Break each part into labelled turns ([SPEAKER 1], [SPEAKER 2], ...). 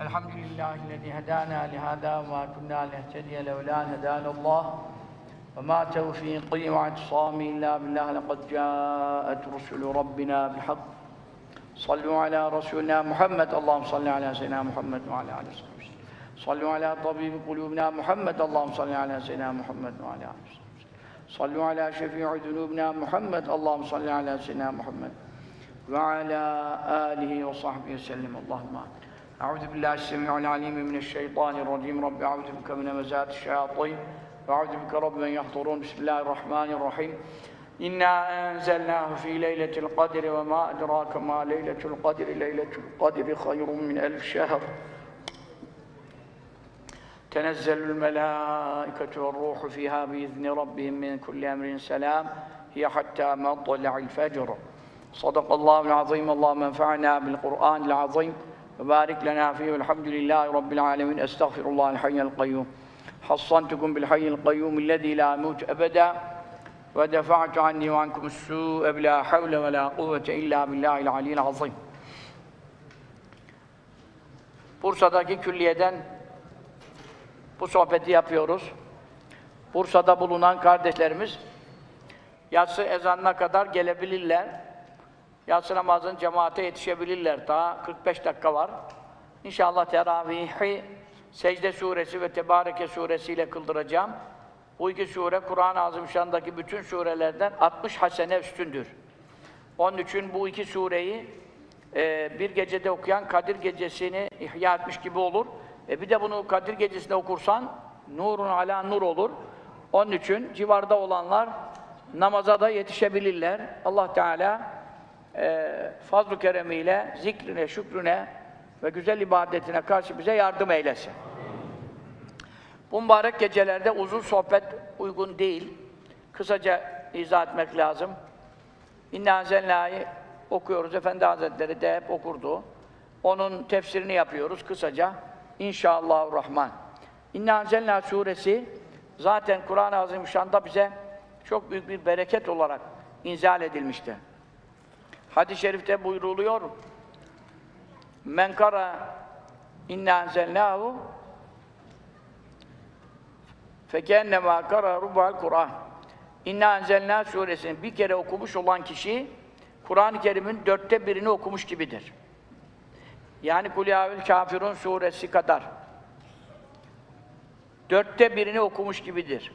[SPEAKER 1] الحمد لله الذي هدانا لهذا وما كنا لنهتدي لولا أن هدانا الله. وما توفيقي واعتصامي إلا بالله لقد جاءت رسل ربنا بالحق. صلوا على رسولنا محمد. اللهم صل على سيدنا محمد وعلى آله وصحبه وسلم صلوا على طبيب قلوبنا محمد. اللهم صل على سيدنا محمد وعلى آله وصحبه صلوا على شفيع ذنوبنا محمد. اللهم صل على سيدنا محمد وعلى آله وصحبه وسلم. اللهم آمين. أعوذ بالله السميع العليم من الشيطان الرجيم. رب أعوذ بك من همزات الشياطين وأعوذ بك رب من يحضرون. بسم الله الرحمن الرحيم. إنا أنزلناه في ليلة القدر وما أدراك ما ليلة القدر. ليلة القدر خير من ألف شهر. تنزل الملائكة والروح فيها بإذن ربهم من كل أمر سلام. هي حتى مطلع الفجر. صدق الله العظيم. اللهم انفعنا بالقرآن العظيم. وبارك لنا فيه والحمد لله رب العالمين استغفر الله الحي القيوم حصنتكم بالحي القيوم الذي لا يموت أبدا ودفعت عني وعنكم السوء بلا حول ولا قوة إلا بالله العلي العظيم Bursa'daki külliyeden bu sohbeti yapıyoruz. Bursa'da bulunan kardeşlerimiz yatsı ezanına kadar gelebilirler. Yatsı namazın cemaate yetişebilirler. Daha 45 dakika var. İnşallah teravihi Secde suresi ve Tebareke suresiyle kıldıracağım. Bu iki sure Kur'an-ı Azimüşşan'daki bütün surelerden 60 hasene üstündür. Onun için bu iki sureyi e, bir gecede okuyan Kadir gecesini ihya etmiş gibi olur. E bir de bunu Kadir gecesinde okursan nurun ala nur olur. Onun için civarda olanlar namaza da yetişebilirler. Allah Teala e, fazl-ı keremiyle zikrine, şükrüne ve güzel ibadetine karşı bize yardım eylesin. Bu mübarek gecelerde uzun sohbet uygun değil. Kısaca izah etmek lazım. İnna Anzelnâ'yı okuyoruz. Efendi Hazretleri de hep okurdu. Onun tefsirini yapıyoruz kısaca. İnşallahurrahman. İnna Anzelnâ suresi zaten Kur'an-ı Azimüşşan'da bize çok büyük bir bereket olarak inzal edilmişti. Hadis-i şerifte buyruluyor. Men kara inna enzelnahu fekennema kara rubal Kur'an. İnna enzelna suresini bir kere okumuş olan kişi Kur'an-ı Kerim'in dörtte birini okumuş gibidir. Yani Kulyavül Kafirun suresi kadar. Dörtte birini okumuş gibidir.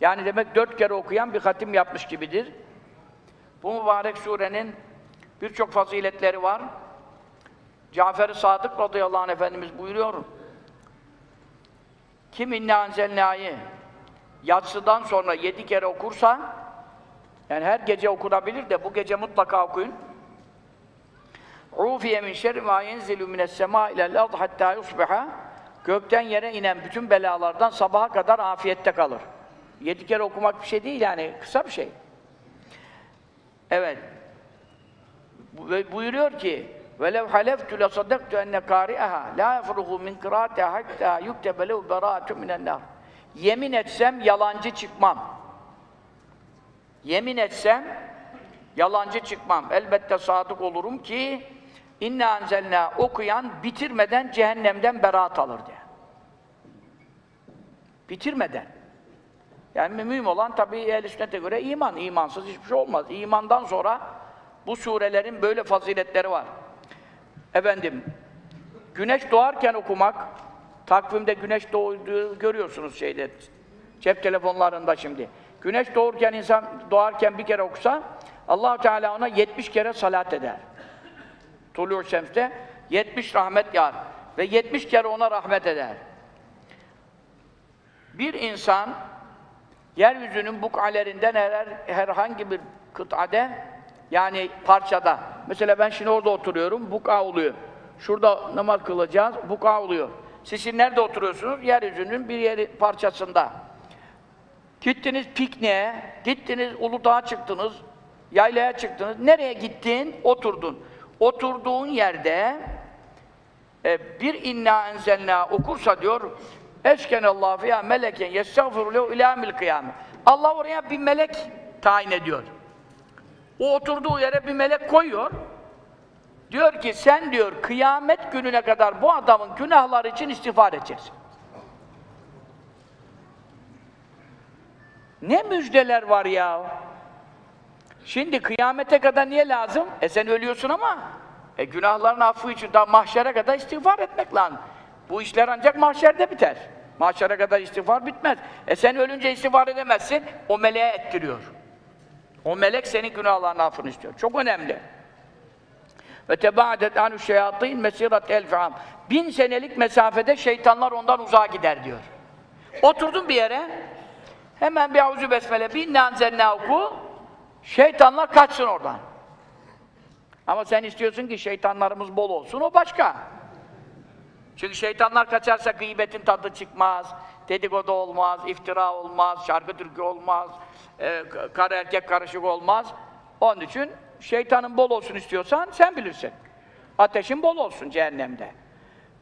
[SPEAKER 1] Yani demek dört kere okuyan bir hatim yapmış gibidir. Bu mübarek surenin birçok faziletleri var. Cafer-i Sadık radıyallahu anh Efendimiz buyuruyor. Kim inna enzelnâ'yı yatsıdan sonra yedi kere okursa yani her gece okunabilir de bu gece mutlaka okuyun. Ufiye min şerri ma yenzilu mines sema ilel ard hatta yusbiha gökten yere inen bütün belalardan sabaha kadar afiyette kalır. Yedi kere okumak bir şey değil yani kısa bir şey. Evet. Bu- Buyuruyor ki وَلَوْ حَلَفْتُ لَصَدَقْتُ اَنَّ قَارِئَهَا لَا يَفْرُغُ مِنْ قِرَاتِهَا حَتَّى يُكْتَبَ لَهُ بَرَاءَةٌ مِنَ النَّارِ Yemin etsem yalancı çıkmam. Yemin etsem yalancı çıkmam. Elbette sadık olurum ki inna enzelna okuyan bitirmeden cehennemden beraat alır diye. Bitirmeden. Yani mühim olan tabii ehl sünnete göre iman. İmansız hiçbir şey olmaz. İmandan sonra bu surelerin böyle faziletleri var. Efendim, güneş doğarken okumak, takvimde güneş doğduğu görüyorsunuz şeyde, cep telefonlarında şimdi. Güneş doğurken insan doğarken bir kere okusa, allah Teala ona 70 kere salat eder. Tulu Şems'te 70 rahmet yağar ve 70 kere ona rahmet eder. Bir insan yeryüzünün bukalerinden her, herhangi bir kıtade yani parçada mesela ben şimdi orada oturuyorum buka oluyor. Şurada namaz kılacağız buka oluyor. Siz şimdi nerede oturuyorsunuz? Yeryüzünün bir yeri parçasında. Gittiniz pikniğe, gittiniz Uludağ'a çıktınız, yaylaya çıktınız. Nereye gittin? Oturdun. Oturduğun yerde e, bir inna enzelna okursa diyor eskenallahu fiyâ meleken yestağfiru lehu ilâ mil kıyâme. Allah oraya bir melek tayin ediyor. O oturduğu yere bir melek koyuyor. Diyor ki sen diyor kıyamet gününe kadar bu adamın günahları için istiğfar edeceksin. Ne müjdeler var ya. Şimdi kıyamete kadar niye lazım? E sen ölüyorsun ama e günahların affı için daha mahşere kadar istiğfar etmek lazım. Bu işler ancak mahşerde biter. Mahşere kadar istiğfar bitmez. E sen ölünce istiğfar edemezsin, o meleğe ettiriyor. O melek senin günahlarının affını istiyor. Çok önemli. Ve tebaadet anü şeyatîn mesirat elf am. Bin senelik mesafede şeytanlar ondan uzağa gider diyor. Oturdun bir yere, hemen bir avuzu besmele, bir nanzenna oku, şeytanlar kaçsın oradan. Ama sen istiyorsun ki şeytanlarımız bol olsun, o başka. Çünkü şeytanlar kaçarsa gıybetin tadı çıkmaz, dedikodu olmaz, iftira olmaz, şarkı türkü olmaz, e, karı erkek karışık olmaz. Onun için şeytanın bol olsun istiyorsan sen bilirsin. Ateşin bol olsun cehennemde.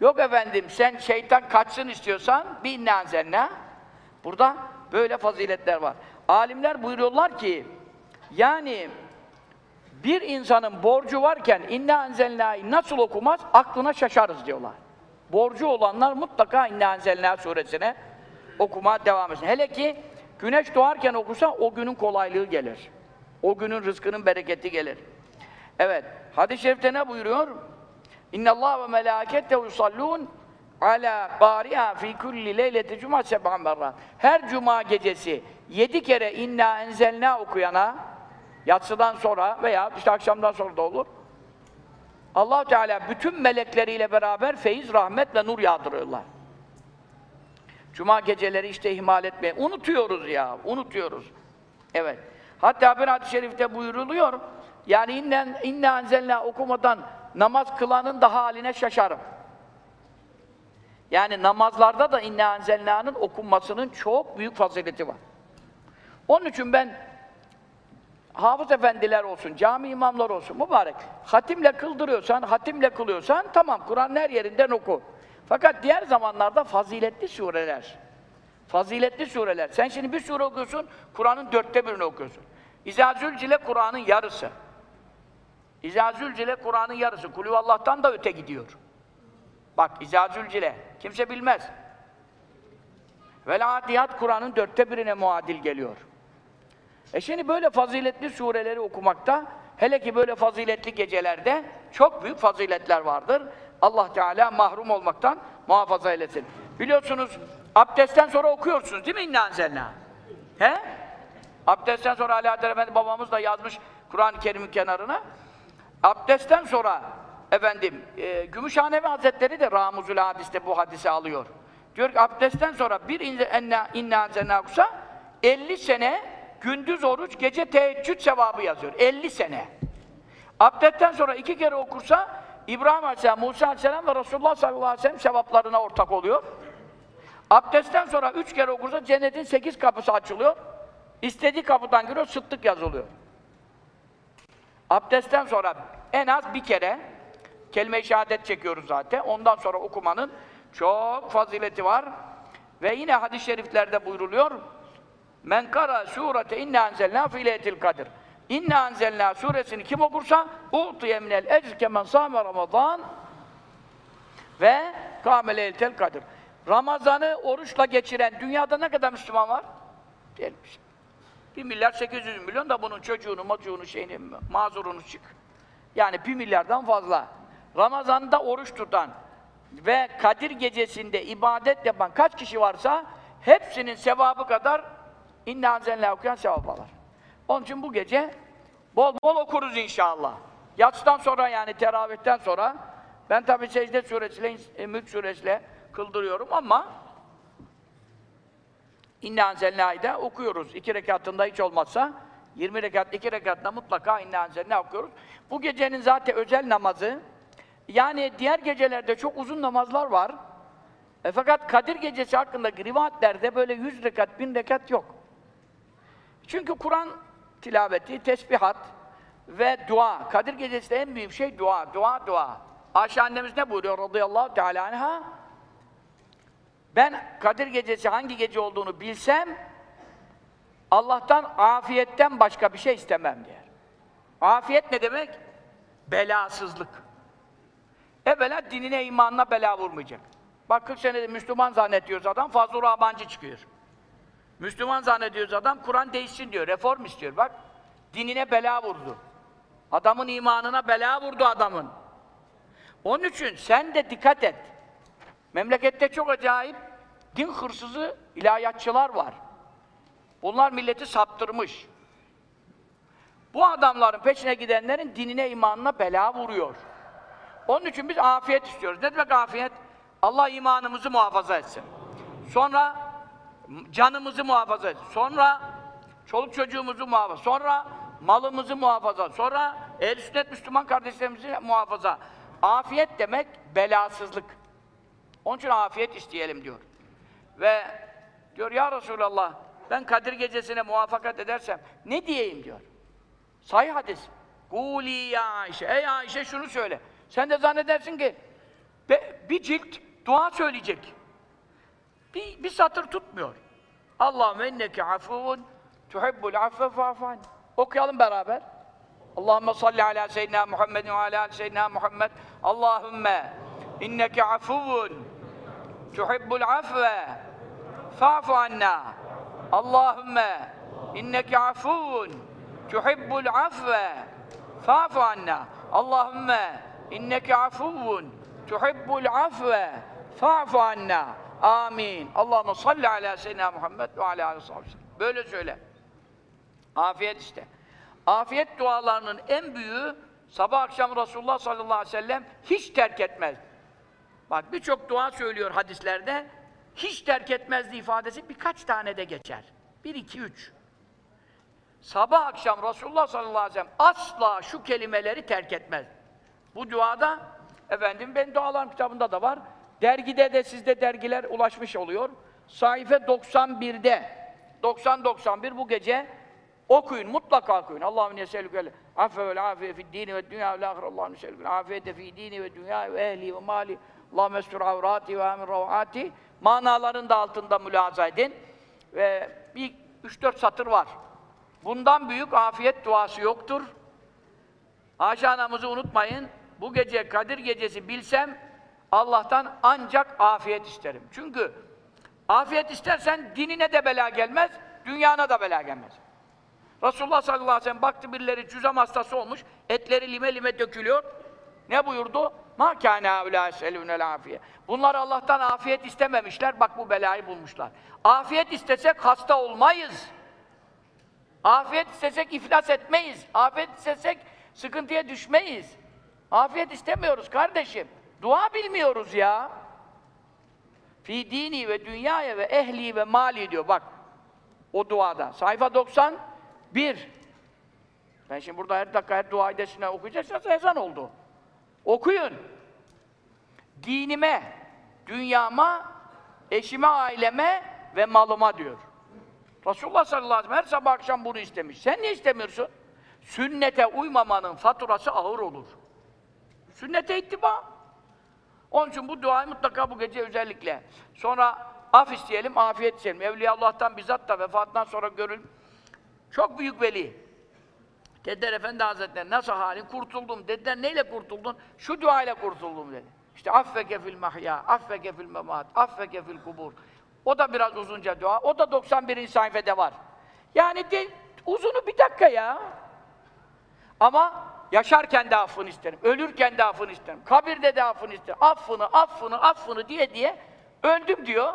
[SPEAKER 1] Yok efendim sen şeytan kaçsın istiyorsan bir inna Burada böyle faziletler var. Alimler buyuruyorlar ki yani bir insanın borcu varken inna enzelnâ'yı nasıl okumaz aklına şaşarız diyorlar. Borcu olanlar mutlaka inna enzelnâ suresine okumaya devam etsin. Hele ki güneş doğarken okursa o günün kolaylığı gelir. O günün rızkının bereketi gelir. Evet. Hadis-i şerifte ne buyuruyor? İnna Allah ve melâkettehu yusallûn ala qâriha fi kulli leyleti cuma seb'an merrat. Her cuma gecesi yedi kere inna enzelna okuyana yatsıdan sonra veya işte akşamdan sonra da olur. Allah Teala bütün melekleriyle beraber feyiz, rahmet ve nur yağdırıyorlar. Cuma geceleri işte ihmal etmeyin. Unutuyoruz ya, unutuyoruz. Evet. Hatta bir hadis-i şerifte buyuruluyor. Yani innen inne enzelna okumadan namaz kılanın da haline şaşarım. Yani namazlarda da inne enzelna'nın okunmasının çok büyük fazileti var. Onun için ben hafız efendiler olsun, cami imamlar olsun mübarek. Hatimle kıldırıyorsan, hatimle kılıyorsan tamam Kur'an her yerinden oku. Fakat diğer zamanlarda faziletli sureler. Faziletli sureler. Sen şimdi bir sure okuyorsun, Kur'an'ın dörtte birini okuyorsun. İzâ zülcile Kur'an'ın yarısı. İzâ zülcile Kur'an'ın yarısı. Kulü Allah'tan da öte gidiyor. Bak İzâ zülcile. Kimse bilmez. Vel adiyat Kur'an'ın dörtte birine muadil geliyor. E şimdi böyle faziletli sureleri okumakta, hele ki böyle faziletli gecelerde çok büyük faziletler vardır. Allah Teala mahrum olmaktan muhafaza eylesin. Biliyorsunuz abdestten sonra okuyorsunuz değil mi İnna Anzelna? He? Abdestten sonra Ali Adel Efendi babamız da yazmış Kur'an-ı Kerim'in kenarına. Abdestten sonra efendim e, Gümüşhanevi Hazretleri de Ramuzül Hadis'te bu hadisi alıyor. Diyor ki abdestten sonra bir inna, inna anzelna okusa 50 sene gündüz oruç, gece teheccüd sevabı yazıyor. 50 sene. Abdestten sonra iki kere okursa İbrahim Aleyhisselam, Musa Aleyhisselam ve Resulullah sallallahu aleyhi ve sellem sevaplarına ortak oluyor. Abdestten sonra üç kere okursa cennetin sekiz kapısı açılıyor. İstediği kapıdan giriyor, sıddık yazılıyor. Abdestten sonra en az bir kere kelime-i şehadet çekiyoruz zaten. Ondan sonra okumanın çok fazileti var. Ve yine hadis-i şeriflerde buyruluyor. Men kara surete inna enzelna fi leyletil kadir. İnna enzelna suresini kim okursa u'tiye minel ecr kemen sâme ramazan ve kâme leyletel kadir. Ramazan'ı oruçla geçiren dünyada ne kadar Müslüman var? Diyelim işte. 1 milyar 800 milyon da bunun çocuğunu, mocuğunu, şeyini, mazurunu çık. Yani 1 milyardan fazla. Ramazan'da oruç tutan ve Kadir gecesinde ibadet yapan kaç kişi varsa hepsinin sevabı kadar inna anzelna okuyan sevap alır. Onun için bu gece bol bol okuruz inşallah. Yatsıdan sonra yani teravihten sonra ben tabi secde suresiyle, e, mülk suresiyle kıldırıyorum ama İnne Anzelnâ'yı okuyoruz. İki rekatında hiç olmazsa 20 rekat, iki rekatında mutlaka İnne Anzelnâ okuyoruz. Bu gecenin zaten özel namazı yani diğer gecelerde çok uzun namazlar var. E, fakat Kadir gecesi hakkındaki rivayetlerde böyle 100 rekat, 1000 rekat yok. Çünkü Kur'an tilaveti, tesbihat ve dua. Kadir gecesi de en büyük şey dua, dua, dua. Ayşe annemiz ne buyuruyor radıyallahu teala anha? Ben Kadir gecesi hangi gece olduğunu bilsem Allah'tan afiyetten başka bir şey istemem diyor. Afiyet ne demek? Belasızlık. evvela dinine, imanına bela vurmayacak. Bak 40 senedir Müslüman zannediyoruz adam, fazla Rahmancı çıkıyor. Müslüman zannediyoruz adam, Kur'an değişsin diyor, reform istiyor. Bak, dinine bela vurdu. Adamın imanına bela vurdu adamın. Onun için sen de dikkat et. Memlekette çok acayip din hırsızı ilahiyatçılar var. Bunlar milleti saptırmış. Bu adamların peşine gidenlerin dinine, imanına bela vuruyor. Onun için biz afiyet istiyoruz. Ne demek afiyet? Allah imanımızı muhafaza etsin. Sonra canımızı muhafaza. Sonra çoluk çocuğumuzu muhafaza. Sonra malımızı muhafaza. Sonra ehl sünnet Müslüman kardeşlerimizi muhafaza. Afiyet demek belasızlık. Onun için afiyet isteyelim diyor. Ve diyor ya Resulallah ben Kadir gecesine muvaffakat edersem ne diyeyim diyor. Sahih hadis. Kuli ya Ayşe. Ey Ayşe şunu söyle. Sen de zannedersin ki bir cilt dua söyleyecek. Bir, bir satır tutmuyor. Allahümme inneke afuvun tuhibbul affe fa'fan. Okuyalım beraber. Allahümme salli ala seyyidina Muhammed ve ala seyyidina Muhammed. Allahümme inneke afuvun tuhibbul afve fa'fu anna. Allahümme inneke afuvun tuhibbul afve fa'fu anna. Allahümme inneke afuvun tuhibbul afve fa'fu anna. Amin. Allahümme salli ala seyyidina Muhammed ve ala aleyhi. Böyle söyle. Afiyet işte. Afiyet dualarının en büyüğü sabah akşam Resulullah sallallahu aleyhi ve sellem hiç terk etmez. Bak birçok dua söylüyor hadislerde. Hiç terk etmezdi ifadesi birkaç tane de geçer. Bir, iki, üç. Sabah akşam Resulullah sallallahu aleyhi ve sellem asla şu kelimeleri terk etmez. Bu duada efendim ben dualarım kitabında da var. Dergide de sizde dergiler ulaşmış oluyor. Sayfa 91'de 90-91 bu gece okuyun, mutlaka okuyun. Allahümme neselükel affe vel afiye fid dini ve dünya ve ahire. Allahümme neselükel afiyete fi dini ve dünya ve ehli ve mali. Allahümme estur avrati ve amin ravati. Manaların da altında mülaza edin. Ve bir 3-4 satır var. Bundan büyük afiyet duası yoktur. Ayşe anamızı unutmayın. Bu gece Kadir gecesi bilsem Allah'tan ancak afiyet isterim. Çünkü afiyet istersen dinine de bela gelmez, dünyana da bela gelmez. Resulullah sallallahu aleyhi ve sellem baktı birileri cüzam hastası olmuş, etleri lime lime dökülüyor. Ne buyurdu? Ma kâne haulâ selûnel afiye. Bunlar Allah'tan afiyet istememişler, bak bu belayı bulmuşlar. Afiyet istesek hasta olmayız. Afiyet istesek iflas etmeyiz. Afiyet istesek sıkıntıya düşmeyiz. Afiyet istemiyoruz kardeşim. Dua bilmiyoruz ya. Fi dini ve dünyaya ve ehli ve mali diyor bak. O duada. Sayfa 91. Ben şimdi burada her dakika her dua edesine okuyacaksanız ezan oldu. Okuyun. Dinime, dünyama, eşime, aileme ve malıma diyor. Resulullah sallallahu aleyhi ve sellem her sabah akşam bunu istemiş. Sen ne istemiyorsun? Sünnete uymamanın faturası ağır olur. Sünnete ittiba. Onun için bu duayı mutlaka bu gece özellikle. Sonra af isteyelim, afiyet isteyelim. Evliya Allah'tan bizzat da vefatından sonra görül. Çok büyük veli. Dediler Efendi Hazretleri nasıl halin? Kurtuldum. Dediler neyle kurtuldun? Şu duayla kurtuldum dedi. İşte affeke fil mahya, affeke fil memat, affeke fil kubur. O da biraz uzunca dua. O da 91. sayfede var. Yani de, uzunu bir dakika ya. Ama yaşarken de affını isterim, ölürken de affını isterim, kabirde de affını isterim. Affını, affını, affını diye diye öldüm diyor.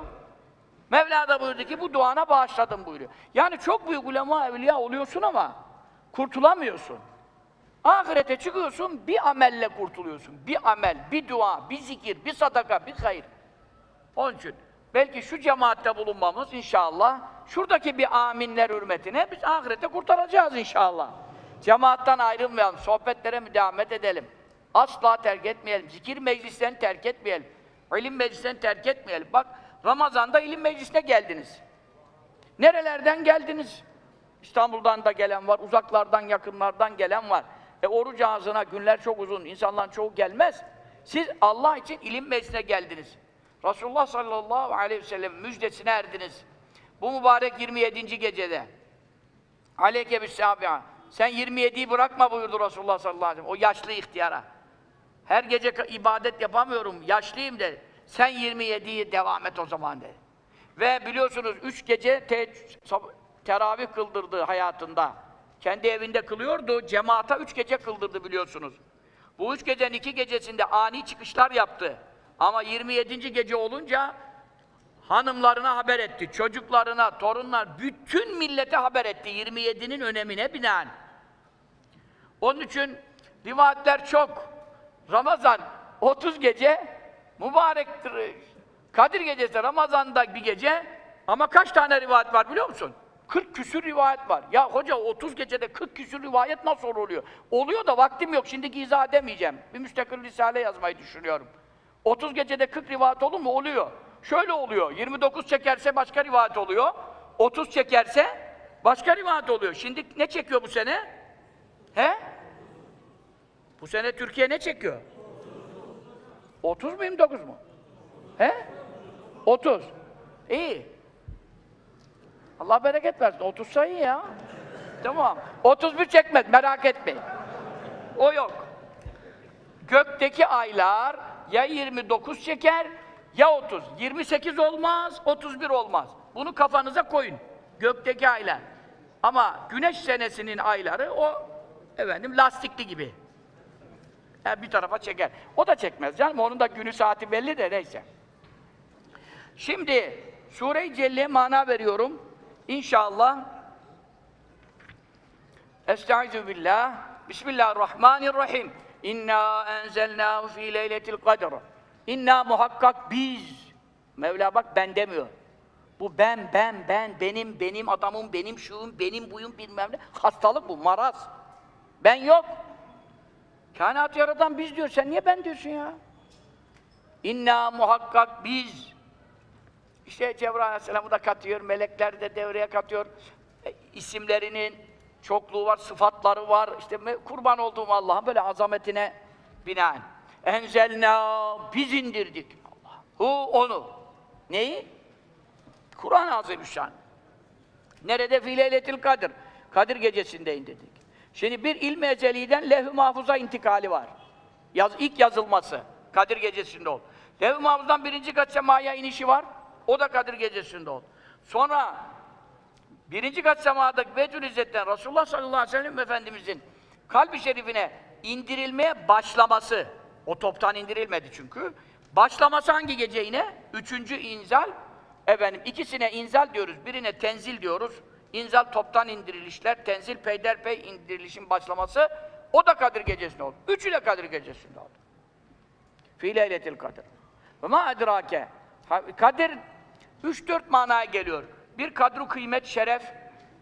[SPEAKER 1] Mevla da buyurdu ki bu duana bağışladım buyuruyor. Yani çok büyük ulema evliya oluyorsun ama kurtulamıyorsun. Ahirete çıkıyorsun, bir amelle kurtuluyorsun. Bir amel, bir dua, bir zikir, bir sadaka, bir hayır. Onun için belki şu cemaatte bulunmamız inşallah, şuradaki bir aminler hürmetine biz ahirete kurtaracağız inşallah. Cemaattan ayrılmayalım, sohbetlere müdamet edelim. Asla terk etmeyelim, zikir meclislerini terk etmeyelim. İlim meclislerini terk etmeyelim. Bak, Ramazan'da ilim meclisine geldiniz. Nerelerden geldiniz? İstanbul'dan da gelen var, uzaklardan, yakınlardan gelen var. E oruç ağzına günler çok uzun, insanların çoğu gelmez. Siz Allah için ilim meclisine geldiniz. Resulullah sallallahu aleyhi ve sellem müjdesine erdiniz. Bu mübarek 27. gecede. Aleyke bis Sen 27'yi bırakma buyurdu Resulullah sallallahu aleyhi ve sellem. O yaşlı ihtiyara. Her gece ibadet yapamıyorum, yaşlıyım de. Sen 27'yi devam et o zaman dedi. Ve biliyorsunuz üç gece te- teravih kıldırdı hayatında. Kendi evinde kılıyordu, cemaata üç gece kıldırdı biliyorsunuz. Bu üç gecenin iki gecesinde ani çıkışlar yaptı. Ama 27. gece olunca hanımlarına haber etti, çocuklarına, torunlar, bütün millete haber etti 27'nin önemine binaen. Onun için rivayetler çok. Ramazan 30 gece mübarektir. Kadir gecesi Ramazan'da bir gece ama kaç tane rivayet var biliyor musun? 40 küsür rivayet var. Ya hoca 30 gecede 40 küsür rivayet nasıl oluyor? Oluyor da vaktim yok. Şimdi izah edemeyeceğim. Bir müstakil risale yazmayı düşünüyorum. 30 gecede 40 rivayet olur mu? Oluyor. Şöyle oluyor. 29 çekerse başka rivayet oluyor. 30 çekerse başka rivayet oluyor. Şimdi ne çekiyor bu sene? He? Bu sene Türkiye ne çekiyor? 30 mu 29 mu? He? 30. İyi. Allah bereket versin. 30 sayı ya. Tamam. 31 çekmez merak etmeyin. O yok. Gökteki aylar ya 29 çeker ya 30. 28 olmaz, 31 olmaz. Bunu kafanıza koyun. Gökteki aylar. Ama güneş senesinin ayları o efendim lastikli gibi. Yani bir tarafa çeker. O da çekmez canım. Onun da günü saati belli de neyse. Şimdi Sure-i Celle'ye mana veriyorum. İnşallah. Estaizu billah. Bismillahirrahmanirrahim. İnna enzelnâhu fî leyletil kadr. İnna muhakkak biz. Mevla bak ben demiyor. Bu ben, ben, ben, benim, benim adamım, benim şuyum, benim buyum bilmem ne. Hastalık bu, maraz. Ben yok. Kainatı yaratan biz diyor. Sen niye ben diyorsun ya? İnna muhakkak biz. İşte Cebrail Aleyhisselam'ı da katıyor, melekler de devreye katıyor. E, isimlerinin çokluğu var, sıfatları var. İşte kurban olduğum Allah'ın böyle azametine binaen. Enzelna biz indirdik. Allah. Hu onu. Neyi? Kur'an-ı Azimüşşan. Nerede? Fî leyletil kadir. Kadir gecesinde indirdik. Şimdi bir ilmi eceliden levh-i mahfuza intikali var. Yaz, ilk yazılması. Kadir gecesinde oldu. Levh-i mahfuzdan birinci kat semaya inişi var. O da Kadir gecesinde oldu. Sonra birinci kat semadaki Beytül İzzet'ten Resulullah sallallahu aleyhi ve sellem Efendimizin kalbi şerifine indirilmeye başlaması. O toptan indirilmedi çünkü. Başlaması hangi gece yine? Üçüncü inzal. Efendim ikisine inzal diyoruz, birine tenzil diyoruz. İnzal toptan indirilişler, tenzil peyderpey indirilişin başlaması. O da Kadir gecesinde oldu. Üçü de Kadir gecesinde oldu. Fî leyletil kadir. Ve ma edrake. Kadir 3-4 manaya geliyor. Bir kadru kıymet, şeref,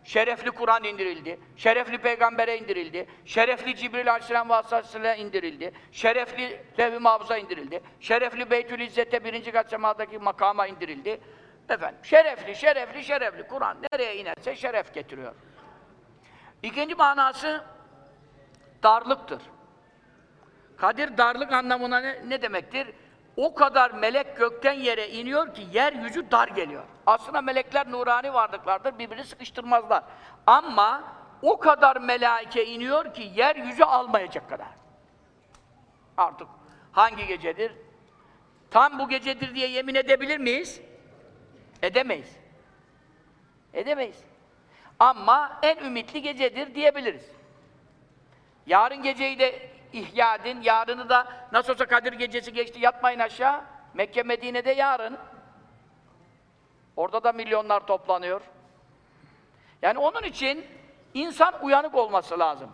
[SPEAKER 1] şerefli Kur'an indirildi, şerefli peygambere indirildi, şerefli Cibril aleyhisselam vasıtasıyla indirildi, şerefli levh-i mahfuza indirildi, şerefli Beytül İzzet'te birinci kat semadaki makama indirildi. Efendim, şerefli, şerefli, şerefli. Kur'an nereye inerse şeref getiriyor. İkinci manası darlıktır. Kadir darlık anlamına ne, ne demektir? O kadar melek gökten yere iniyor ki yeryüzü dar geliyor. Aslında melekler nurani varlıklardır, birbirini sıkıştırmazlar. Ama o kadar melaike iniyor ki yeryüzü almayacak kadar. Artık hangi gecedir? Tam bu gecedir diye yemin edebilir miyiz? Edemeyiz. Edemeyiz. Ama en ümitli gecedir diyebiliriz. Yarın geceyi de ihya edin, yarını da nasıl olsa Kadir gecesi geçti, yatmayın aşağı. Mekke, Medine'de yarın. Orada da milyonlar toplanıyor. Yani onun için insan uyanık olması lazım.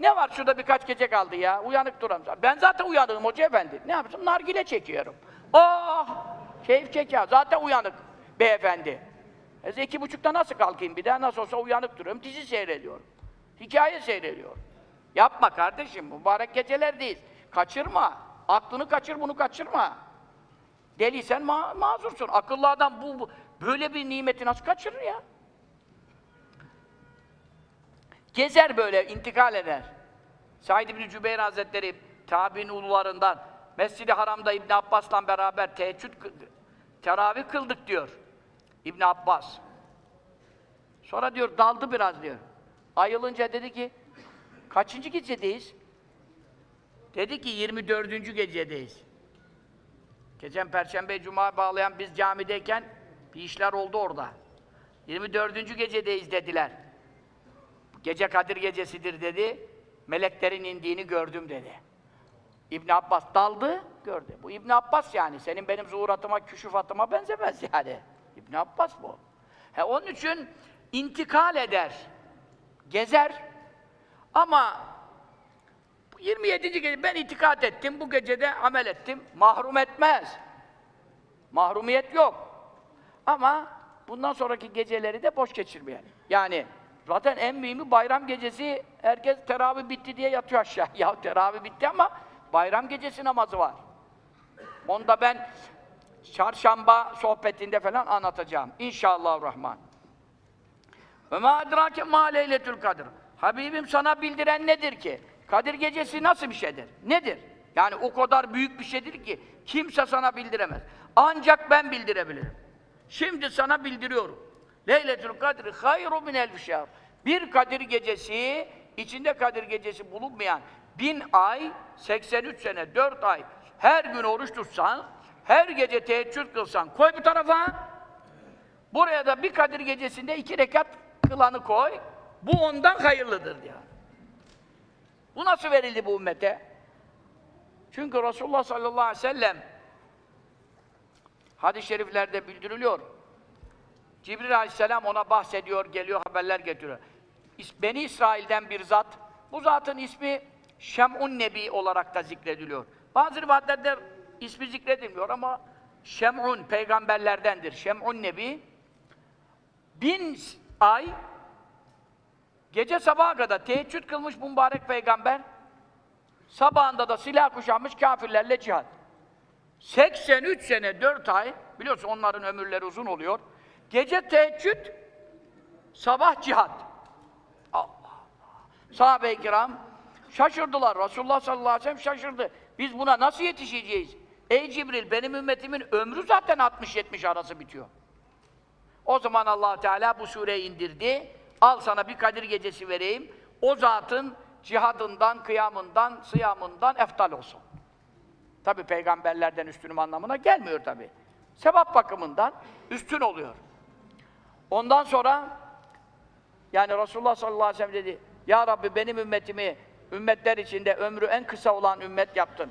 [SPEAKER 1] Ne var şurada birkaç gece kaldı ya, uyanık duram. Ben zaten uyanığım hoca efendi. Ne yapacağım? Nargile çekiyorum. Oh! Keyif çekiyor. Zaten uyanık beyefendi. E iki buçukta nasıl kalkayım bir daha? Nasıl olsa uyanık duruyorum. Dizi seyrediyorum. Hikaye seyrediyorum. Yapma kardeşim, mübarek gecelerdeyiz. Kaçırma. Aklını kaçır, bunu kaçırma. Deliysen ma mazursun. Akıllı adam bu, bu böyle bir nimeti nasıl kaçırır ya? Gezer böyle, intikal eder. Said İbni Cübeyr Hazretleri tabi'in ulularından Mescid-i Haram'da İbn Abbas'la beraber teheccüd teravih kıldık diyor. İbn Abbas. Sonra diyor daldı biraz diyor. Ayılınca dedi ki kaçıncı gecedeyiz? Dedi ki 24. gecedeyiz. Geçen Perşembe Cuma bağlayan biz camideyken bir işler oldu orada. 24. gecedeyiz dediler. Gece Kadir gecesidir dedi. Meleklerin indiğini gördüm dedi. İbn Abbas daldı, gördü. Bu İbn Abbas yani. Senin benim zuhuratıma, küşufatıma benzemez yani. İbn Abbas bu. He, onun için intikal eder. Gezer. Ama 27. gece ben itikat ettim, bu gecede amel ettim. Mahrum etmez. Mahrumiyet yok. Ama bundan sonraki geceleri de boş geçirmeyelim. Yani zaten en mühimi bayram gecesi herkes teravih bitti diye yatıyor aşağı. Ya teravih bitti ama bayram gecesi namazı var. Onu da ben çarşamba sohbetinde falan anlatacağım. İnşallah Rahman. Ve ma edrake ma leyletül kadir. Habibim sana bildiren nedir ki? Kadir gecesi nasıl bir şeydir? Nedir? Yani o kadar büyük bir şeydir ki kimse sana bildiremez. Ancak ben bildirebilirim. Şimdi sana bildiriyorum. Leyletül kadri hayru min elf şehr. Bir Kadir gecesi, içinde Kadir gecesi bulunmayan bin ay, 83 sene, 4 ay, her gün oruç tutsan, her gece teheccüd kılsan, koy bu tarafa. Buraya da bir Kadir gecesinde iki rekat kılanı koy. Bu ondan hayırlıdır diyor. Bu nasıl verildi bu ümmete? Çünkü Resulullah sallallahu aleyhi ve sellem hadis-i şeriflerde bildiriliyor. Cibril aleyhisselam ona bahsediyor, geliyor, haberler getiriyor. Beni İsrail'den bir zat, bu zatın ismi Şem'un Nebi olarak da zikrediliyor. Bazı rivayetlerde ismi zikredilmiyor ama Şem'un peygamberlerdendir. Şem'un Nebi bin ay gece sabaha kadar teheccüd kılmış bu mübarek peygamber sabahında da silah kuşanmış kafirlerle cihat. 83 sene 4 ay biliyorsun onların ömürleri uzun oluyor. Gece teheccüd sabah cihat. Allah Allah. Sahabe-i kiram şaşırdılar. Resulullah sallallahu aleyhi ve sellem şaşırdı. Biz buna nasıl yetişeceğiz? Ey Cibril benim ümmetimin ömrü zaten 60-70 arası bitiyor. O zaman allah Teala bu sureyi indirdi. Al sana bir Kadir gecesi vereyim. O zatın cihadından, kıyamından, sıyamından eftal olsun. Tabi peygamberlerden üstünüm anlamına gelmiyor tabi. Sevap bakımından üstün oluyor. Ondan sonra yani Resulullah sallallahu aleyhi ve sellem dedi Ya Rabbi benim ümmetimi ümmetler içinde ömrü en kısa olan ümmet yaptın.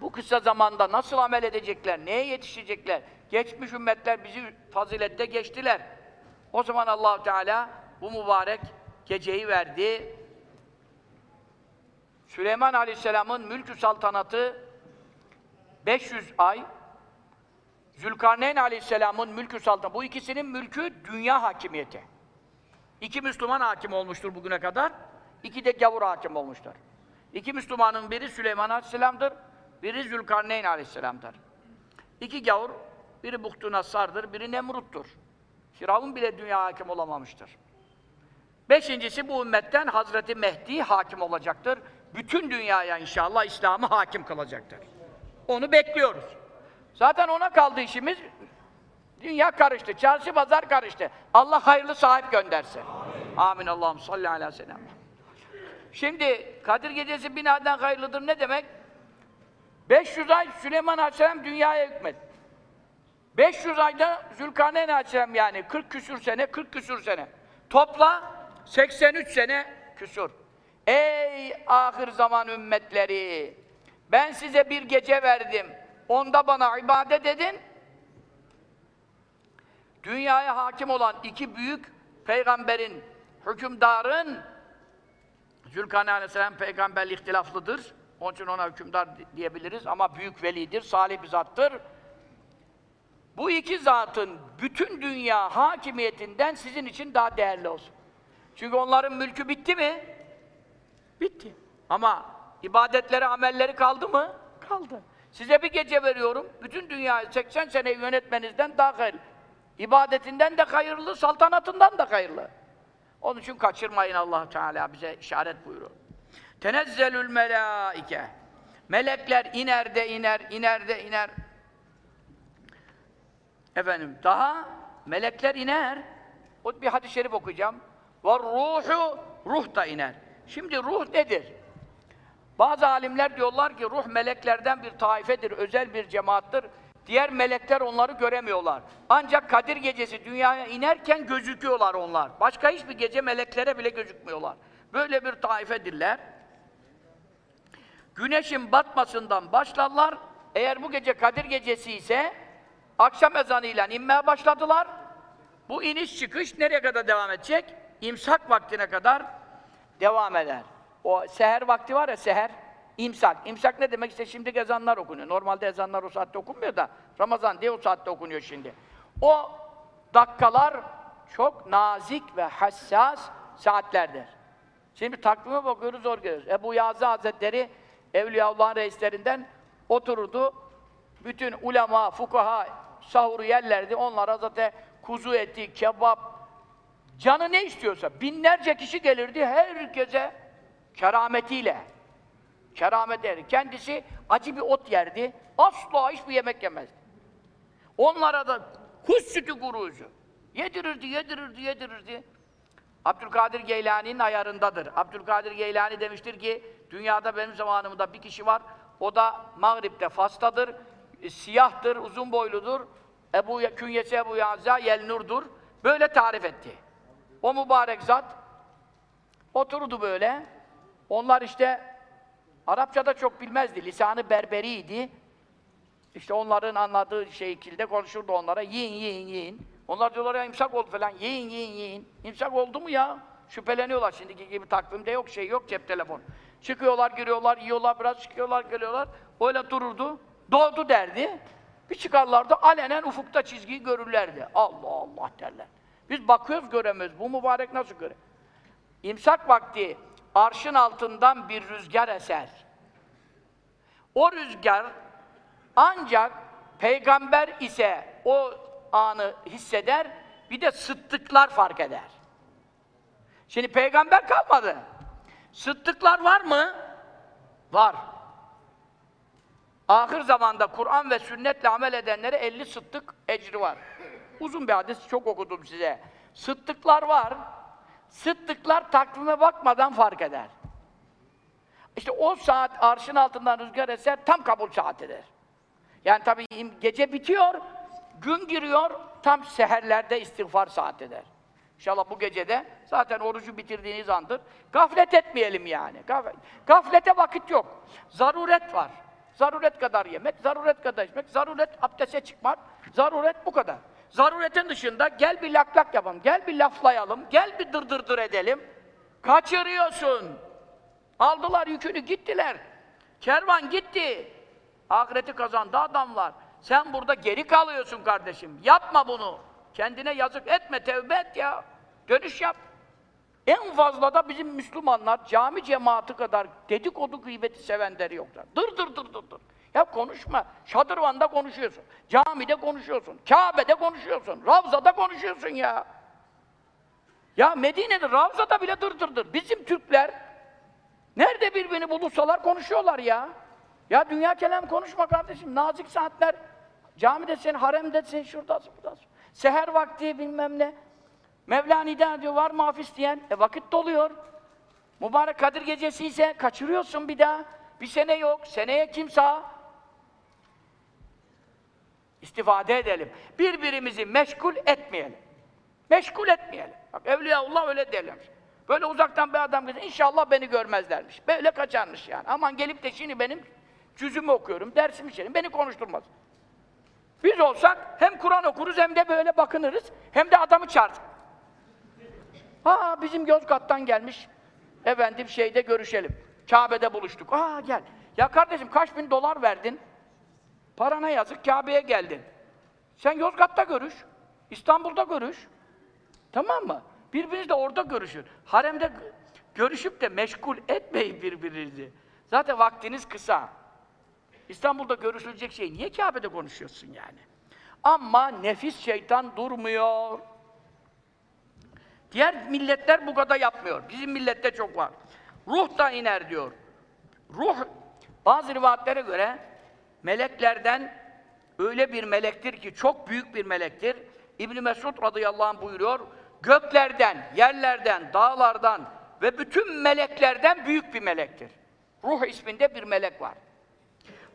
[SPEAKER 1] Bu kısa zamanda nasıl amel edecekler, neye yetişecekler? Geçmiş ümmetler bizi fazilette geçtiler. O zaman allah Teala bu mübarek geceyi verdi. Süleyman Aleyhisselam'ın mülkü saltanatı 500 ay, Zülkarneyn Aleyhisselam'ın mülkü saltanatı, bu ikisinin mülkü dünya hakimiyeti. İki Müslüman hakim olmuştur bugüne kadar, iki de gavur hakim olmuştur. İki Müslümanın biri Süleyman Aleyhisselam'dır, biri Zülkarneyn Aleyhisselam'dır. İki gavur, biri Buhtu Nassar'dır, biri Nemrut'tur. Firavun bile dünya hakim olamamıştır. Beşincisi bu ümmetten Hazreti Mehdi hakim olacaktır. Bütün dünyaya inşallah İslam'ı hakim kılacaktır. Onu bekliyoruz. Zaten ona kaldı işimiz. Dünya karıştı, çarşı pazar karıştı. Allah hayırlı sahip göndersin. Amin. Amin. Allah'ım salli ala selam. Şimdi Kadir Gecesi binadan hayırlıdır ne demek? 500 ay Süleyman Aleyhisselam dünyaya hükmet. 500 ayda Zülkarneyn Aleyhisselam yani 40 küsür sene, 40 küsür sene. Topla 83 sene küsur. Ey ahir zaman ümmetleri! Ben size bir gece verdim. Onda bana ibadet edin. Dünyaya hakim olan iki büyük peygamberin, hükümdarın Zülkarneyn Aleyhisselam peygamberli ihtilaflıdır. Onun için ona hükümdar diyebiliriz ama büyük velidir, salih bir zattır. Bu iki zatın bütün dünya hakimiyetinden sizin için daha değerli olsun. Çünkü onların mülkü bitti mi? Bitti. Ama ibadetleri, amelleri kaldı mı? Kaldı. Size bir gece veriyorum, bütün dünyayı 80 sene yönetmenizden daha hayırlı. İbadetinden de hayırlı, saltanatından da hayırlı. Onun için kaçırmayın allah Teala bize işaret buyuruyor. Tenezzelül melaike. Melekler iner de iner, iner de iner. Efendim daha melekler iner. O bir hadis-i şerif okuyacağım. Ve ruhu ruh da iner. Şimdi ruh nedir? Bazı alimler diyorlar ki ruh meleklerden bir taifedir, özel bir cemaattir. Diğer melekler onları göremiyorlar. Ancak Kadir gecesi dünyaya inerken gözüküyorlar onlar. Başka hiçbir gece meleklere bile gözükmüyorlar. Böyle bir taifedirler. Güneşin batmasından başlarlar. Eğer bu gece Kadir gecesi ise akşam ezanıyla inmeye başladılar. Bu iniş çıkış nereye kadar devam edecek? İmsak vaktine kadar devam eder. O seher vakti var ya seher, imsak. İmsak ne demek? İşte şimdi ezanlar okunuyor. Normalde ezanlar o saatte okunmuyor da Ramazan diye o saatte okunuyor şimdi. O dakikalar çok nazik ve hassas saatlerdir. Şimdi takvime bakıyoruz zor görüyoruz. Ebu Yazı Hazretleri Evliyaullah'ın reislerinden otururdu. Bütün ulema, fukaha sahuru yerlerdi. Onlara zaten kuzu eti, kebap, canı ne istiyorsa binlerce kişi gelirdi herkese kerametiyle. Keramet eder. Kendisi acı bir ot yerdi. Asla hiçbir yemek yemezdi. Onlara da kuş sütü kuruğuzu. Yedirirdi, yedirirdi, yedirirdi. Abdülkadir Geylani'nin ayarındadır. Abdülkadir Geylani demiştir ki, dünyada benim zamanımda bir kişi var, o da Mağrib'de Fas'tadır, e, siyahtır, uzun boyludur, Ebu, künyesi Ebu Yazza Yelnur'dur. Böyle tarif etti. O mübarek zat oturdu böyle. Onlar işte Arapça da çok bilmezdi. Lisanı berberiydi. İşte onların anladığı şekilde konuşurdu onlara. Yiyin, yiyin, yiyin. Onlar diyorlar ya imsak oldu falan. Yiyin, yiyin, yiyin. İmsak oldu mu ya? Şüpheleniyorlar. Şimdiki gibi takvimde yok, şey yok, cep telefon. Çıkıyorlar, giriyorlar, yiyorlar, biraz çıkıyorlar, geliyorlar. Öyle dururdu. Doğdu derdi. Bir çıkarlardı, alenen ufukta çizgiyi görürlerdi. Allah Allah derler. Biz bakıyoruz göremiyoruz. Bu mübarek nasıl göre? İmsak vakti arşın altından bir rüzgar eser. O rüzgar ancak peygamber ise o anı hisseder, bir de sıddıklar fark eder. Şimdi peygamber kalmadı. Sıddıklar var mı? Var. Ahir zamanda Kur'an ve sünnetle amel edenlere 50 sıddık ecri var. Uzun bir hadis çok okudum size. Sıddıklar var. Sıddıklar takvime bakmadan fark eder. İşte o saat arşın altından rüzgar eser, tam kabul saatidir. Yani tabii gece bitiyor, gün giriyor, tam seherlerde istiğfar saatidir. İnşallah bu gecede zaten orucu bitirdiğiniz andır. Gaflet etmeyelim yani. Gaf gaflete vakit yok. Zaruret var. Zaruret kadar yemek, zaruret kadar içmek, zaruret abdeste çıkmak, zaruret bu kadar. Zaruretin dışında gel bir lak lak yapalım, gel bir laflayalım, gel bir dırdırdır edelim. Kaçırıyorsun. Aldılar yükünü gittiler. Kervan gitti. Ahireti kazandı adamlar. Sen burada geri kalıyorsun kardeşim. Yapma bunu. Kendine yazık etme, tevbe et ya. Dönüş yap. En fazla da bizim Müslümanlar cami cemaati kadar dedikodu gıybeti sevenleri yoklar. Dır dır dır dır dır. Ya konuşma. Şadırvan'da konuşuyorsun. Camide konuşuyorsun. Kabe'de konuşuyorsun. Ravza'da konuşuyorsun ya. Ya Medine'de, Ravza'da bile dır dır dır. Bizim Türkler nerede birbirini bulursalar konuşuyorlar ya. Ya dünya kelam konuşma kardeşim. Nazik saatler. Camidesin, haremdesin, şuradasın, buradasın. Seher vakti bilmem ne. Mevla nida diyor, var mı hafif diyen? E vakit doluyor. Mübarek Kadir gecesi ise kaçırıyorsun bir daha. Bir sene yok, seneye kim sağ? İstifade edelim. Birbirimizi meşgul etmeyelim. Meşgul etmeyelim. Bak Evliyaullah öyle derlermiş. Böyle uzaktan bir adam gelse inşallah beni görmezlermiş. Böyle kaçarmış yani. Aman gelip de şimdi benim cüzümü okuyorum, dersimi içerim, beni konuşturmaz. Biz olsak hem Kur'an okuruz hem de böyle bakınırız, hem de adamı çağırırız. Ha bizim Yozgat'tan gelmiş, efendim şeyde görüşelim. Kabe'de buluştuk. Aa gel. Ya kardeşim kaç bin dolar verdin? Parana yazık Kabe'ye geldin. Sen Yozgat'ta görüş, İstanbul'da görüş. Tamam mı? Birbiriniz de orada görüşün. Haremde görüşüp de meşgul etmeyin birbirinizi. Zaten vaktiniz kısa. İstanbul'da görüşülecek şey niye Kabe'de konuşuyorsun yani? Ama nefis şeytan durmuyor. Diğer milletler bu kadar yapmıyor. Bizim millette çok var. Ruh da iner diyor. Ruh, bazı rivayetlere göre meleklerden öyle bir melektir ki, çok büyük bir melektir. İbn Mesud radıyallahu anh buyuruyor, göklerden, yerlerden, dağlardan ve bütün meleklerden büyük bir melektir. Ruh isminde bir melek var.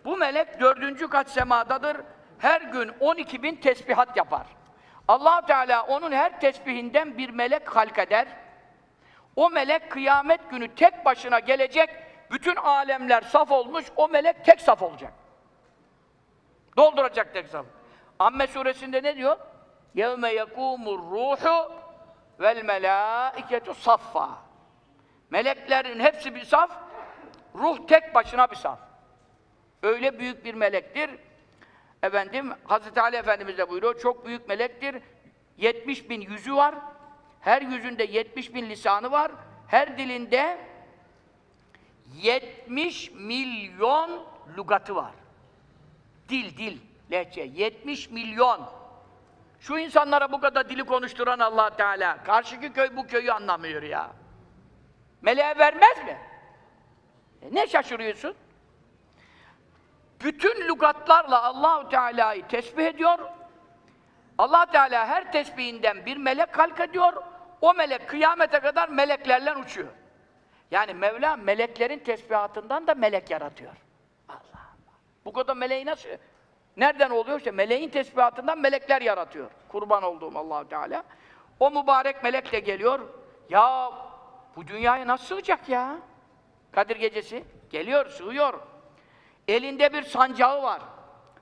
[SPEAKER 1] Bu melek dördüncü kat semadadır. Her gün 12 bin tesbihat yapar. allah Teala onun her tesbihinden bir melek halk eder. O melek kıyamet günü tek başına gelecek, bütün alemler saf olmuş, o melek tek saf olacak. Dolduracak tek saf. Amme suresinde ne diyor? يَوْمَ يَقُومُ الرُّوحُ وَالْمَلَائِكَةُ saffa. Meleklerin hepsi bir saf, ruh tek başına bir saf. Öyle büyük bir melektir. Efendim, Hazreti Ali Efendimiz de buyuruyor, çok büyük melektir. 70 bin yüzü var. Her yüzünde 70 bin lisanı var. Her dilinde 70 milyon lugatı var. Dil, dil, lehçe. 70 milyon. Şu insanlara bu kadar dili konuşturan allah Teala, karşıki köy bu köyü anlamıyor ya. Meleğe vermez mi? E ne şaşırıyorsun? Bütün lügatlarla Allahu Teala'yı tesbih ediyor. Allah Teala her tesbihinden bir melek halk ediyor. O melek kıyamete kadar meleklerle uçuyor. Yani Mevla meleklerin tesbihatından da melek yaratıyor. Allah Allah. Bu kadar meleği nasıl? Nereden oluyor? İşte meleğin tesbihatından melekler yaratıyor. Kurban olduğum Allahu Teala. O mübarek melek de geliyor. Ya bu dünyaya nasıl sığacak ya? Kadir gecesi. Geliyor, sığıyor. Elinde bir sancağı var.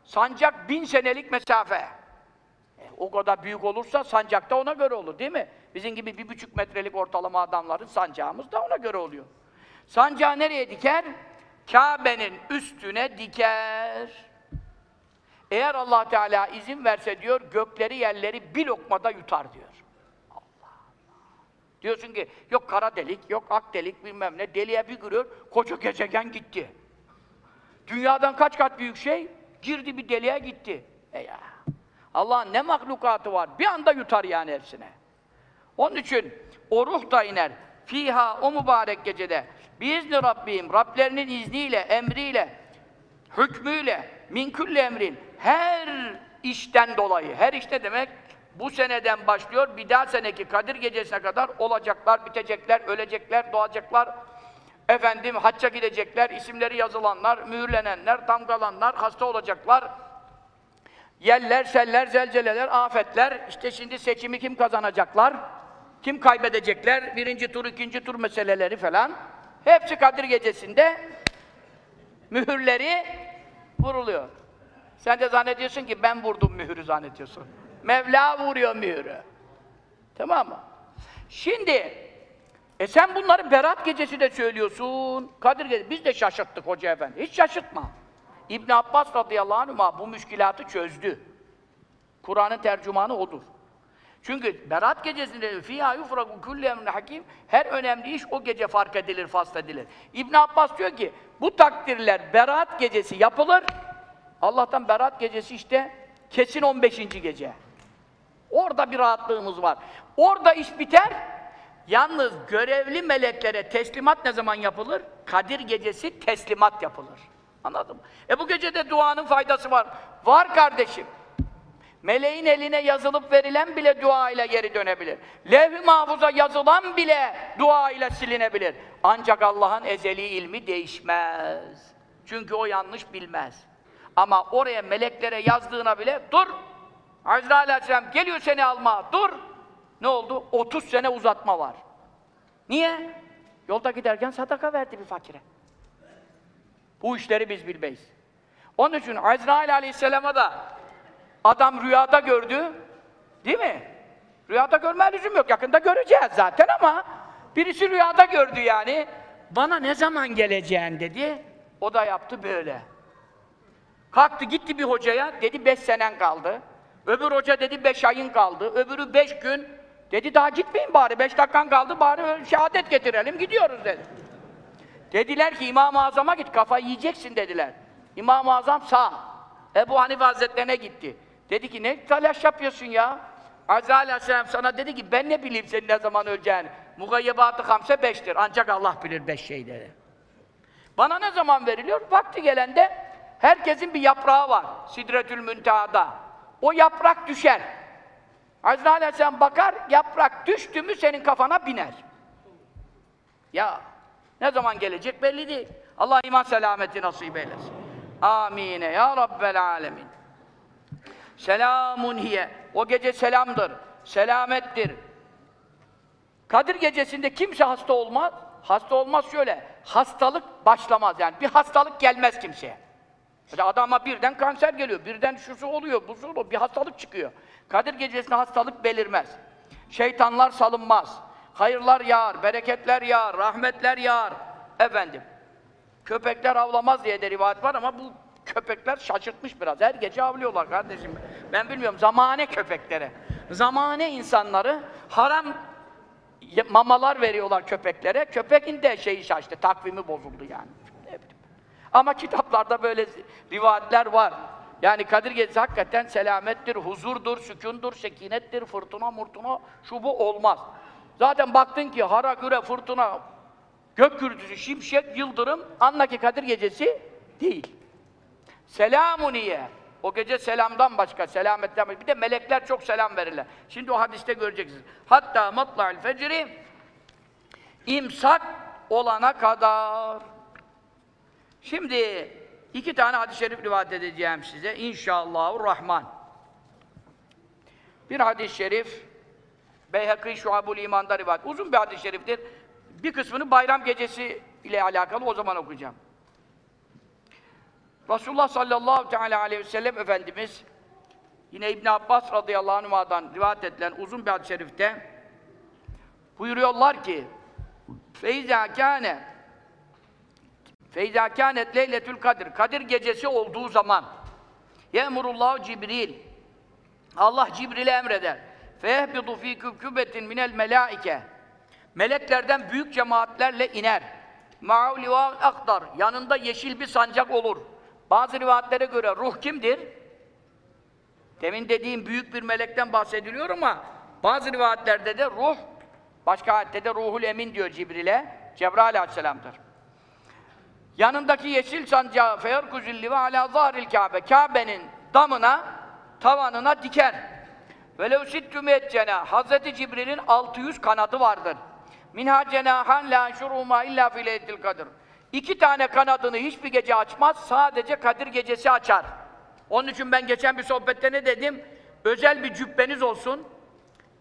[SPEAKER 1] Sancak bin senelik mesafe. E, o kadar büyük olursa sancak da ona göre olur değil mi? Bizim gibi bir buçuk metrelik ortalama adamların sancağımız da ona göre oluyor. Sancağı nereye diker? Kabe'nin üstüne diker. Eğer Allah Teala izin verse diyor, gökleri yerleri bir lokmada yutar diyor. Allah Allah. Diyorsun ki, yok kara delik, yok ak delik bilmem ne, deliğe bir giriyor, koca gezegen gitti. Dünyadan kaç kat büyük şey? Girdi bir deliğe gitti. E ya. Allah'ın ne mahlukatı var? Bir anda yutar yani hepsine. Onun için o ruh da iner. Fiha o mübarek gecede biizni Rabbim, Rablerinin izniyle, emriyle, hükmüyle, min külli emrin, her işten dolayı, her işte demek bu seneden başlıyor, bir daha seneki Kadir gecesine kadar olacaklar, bitecekler, ölecekler, doğacaklar, efendim hacca gidecekler, isimleri yazılanlar, mühürlenenler, damgalanlar, hasta olacaklar, yeller, seller, zelzeleler, afetler, işte şimdi seçimi kim kazanacaklar, kim kaybedecekler, birinci tur, ikinci tur meseleleri falan, hepsi Kadir gecesinde mühürleri vuruluyor. Sen de zannediyorsun ki ben vurdum mühürü zannediyorsun. Mevla vuruyor mühürü. Tamam mı? Şimdi e sen bunları Berat gecesi de söylüyorsun. Kadir gecesi. Biz de şaşırttık Hoca Efendi. Hiç şaşırtma. İbn Abbas radıyallahu anh bu müşkilatı çözdü. Kur'an'ın tercümanı odur. Çünkü Berat gecesinde fiha yufraku kullu emrin hakim her önemli iş o gece fark edilir, fasledilir. İbn Abbas diyor ki bu takdirler Berat gecesi yapılır. Allah'tan Berat gecesi işte kesin 15. gece. Orada bir rahatlığımız var. Orada iş biter. Yalnız görevli meleklere teslimat ne zaman yapılır? Kadir gecesi teslimat yapılır. Anladın mı? E bu gecede duanın faydası var. Var kardeşim. Meleğin eline yazılıp verilen bile dua ile geri dönebilir. Levh-i mahfuza yazılan bile dua ile silinebilir. Ancak Allah'ın ezeli ilmi değişmez. Çünkü o yanlış bilmez. Ama oraya meleklere yazdığına bile dur. Azrail Aleyhisselam geliyor seni alma. Dur. Ne oldu? 30 sene uzatma var. Niye? Yolda giderken sadaka verdi bir fakire. Bu işleri biz bilmeyiz. Onun için Azrail Aleyhisselam'a da adam rüyada gördü. Değil mi? Rüyada görme lüzum yok. Yakında göreceğiz zaten ama birisi rüyada gördü yani. Bana ne zaman geleceğin dedi. O da yaptı böyle. Kalktı gitti bir hocaya, dedi beş senen kaldı. Öbür hoca dedi beş ayın kaldı. Öbürü beş gün. Dedi daha gitmeyin bari, beş dakikan kaldı bari şehadet getirelim, gidiyoruz dedi. Dediler ki İmam-ı Azam'a git, kafayı yiyeceksin dediler. İmam-ı Azam sağ. Ebu Hanife Hazretlerine gitti. Dedi ki ne telaş yapıyorsun ya? Azrail Aleyhisselam sana dedi ki ben ne bileyim senin ne zaman öleceğini. Mugayyebatı hamse beştir. Ancak Allah bilir beş şey dedi. Bana ne zaman veriliyor? Vakti gelende herkesin bir yaprağı var. Sidretül Münteha'da. O yaprak düşer. Azrail Aleyhisselam bakar, yaprak düştü mü senin kafana biner. Ya ne zaman gelecek belli değil. Allah iman selameti nasip eylesin. Amine ya Rabbel alemin. Selamun hiye. O gece selamdır, selamettir. Kadir gecesinde kimse hasta olmaz. Hasta olmaz şöyle, hastalık başlamaz yani. Bir hastalık gelmez kimseye. Mesela adama birden kanser geliyor, birden şusu oluyor, busu oluyor, bir hastalık çıkıyor. Kadir gecesinde hastalık belirmez. Şeytanlar salınmaz. Hayırlar yağar, bereketler yağar, rahmetler yağar. Efendim, köpekler avlamaz diye de rivayet var ama bu köpekler şaşırtmış biraz. Her gece avlıyorlar kardeşim. Ben bilmiyorum, zamane köpeklere. Zamane insanları haram mamalar veriyorlar köpeklere. Köpekin de şeyi şaştı, takvimi bozuldu yani. Ama kitaplarda böyle rivayetler var. Yani Kadir Gecesi hakikaten selamettir, huzurdur, sükundur, sekinettir, fırtına, murtuna, şu bu olmaz. Zaten baktın ki hara güre, fırtına, gök gürültüsü, şimşek, yıldırım, anla ki Kadir Gecesi değil. Selamuniye. O gece selamdan başka, selametten başka. Bir de melekler çok selam verirler. Şimdi o hadiste göreceksiniz. Hatta matla'il fecri imsak olana kadar. Şimdi iki tane hadis-i şerif rivayet edeceğim size. İnşallahurrahman. Bir hadis-i şerif Beyhekî Şuabul İman'da rivayet. Uzun bir hadis-i şeriftir. Bir kısmını bayram gecesi ile alakalı o zaman okuyacağım. Resulullah sallallahu teala aleyhi ve sellem Efendimiz yine İbn Abbas radıyallahu anh'dan rivayet edilen uzun bir hadis-i şerifte buyuruyorlar ki Feyza kâne Feyza kânet leyletül kadir Kadir gecesi olduğu zaman Ye'murullahu Cibril Allah Cibril'e emreder. Fehbidu fî kübkübetin minel melâike Meleklerden büyük cemaatlerle iner. Ma'u liva akdar. Yanında yeşil bir sancak olur. Bazı rivayetlere göre ruh kimdir? Demin dediğim büyük bir melekten bahsediliyor ama bazı rivayetlerde de ruh, başka ayette de ruhul emin diyor Cibril'e. Cebrail aleyhisselamdır. Yanındaki yeşil sancağı feyerkuzilli ve ala zahril Kabe. Kabe'nin damına, tavanına diker. Velev sittü meccena. Hazreti Cibril'in 600 kanadı vardır. Minha cenahan la şuruma illa fi leyletil kadir. İki tane kanadını hiçbir gece açmaz, sadece Kadir gecesi açar. Onun için ben geçen bir sohbette ne dedim? Özel bir cübbeniz olsun,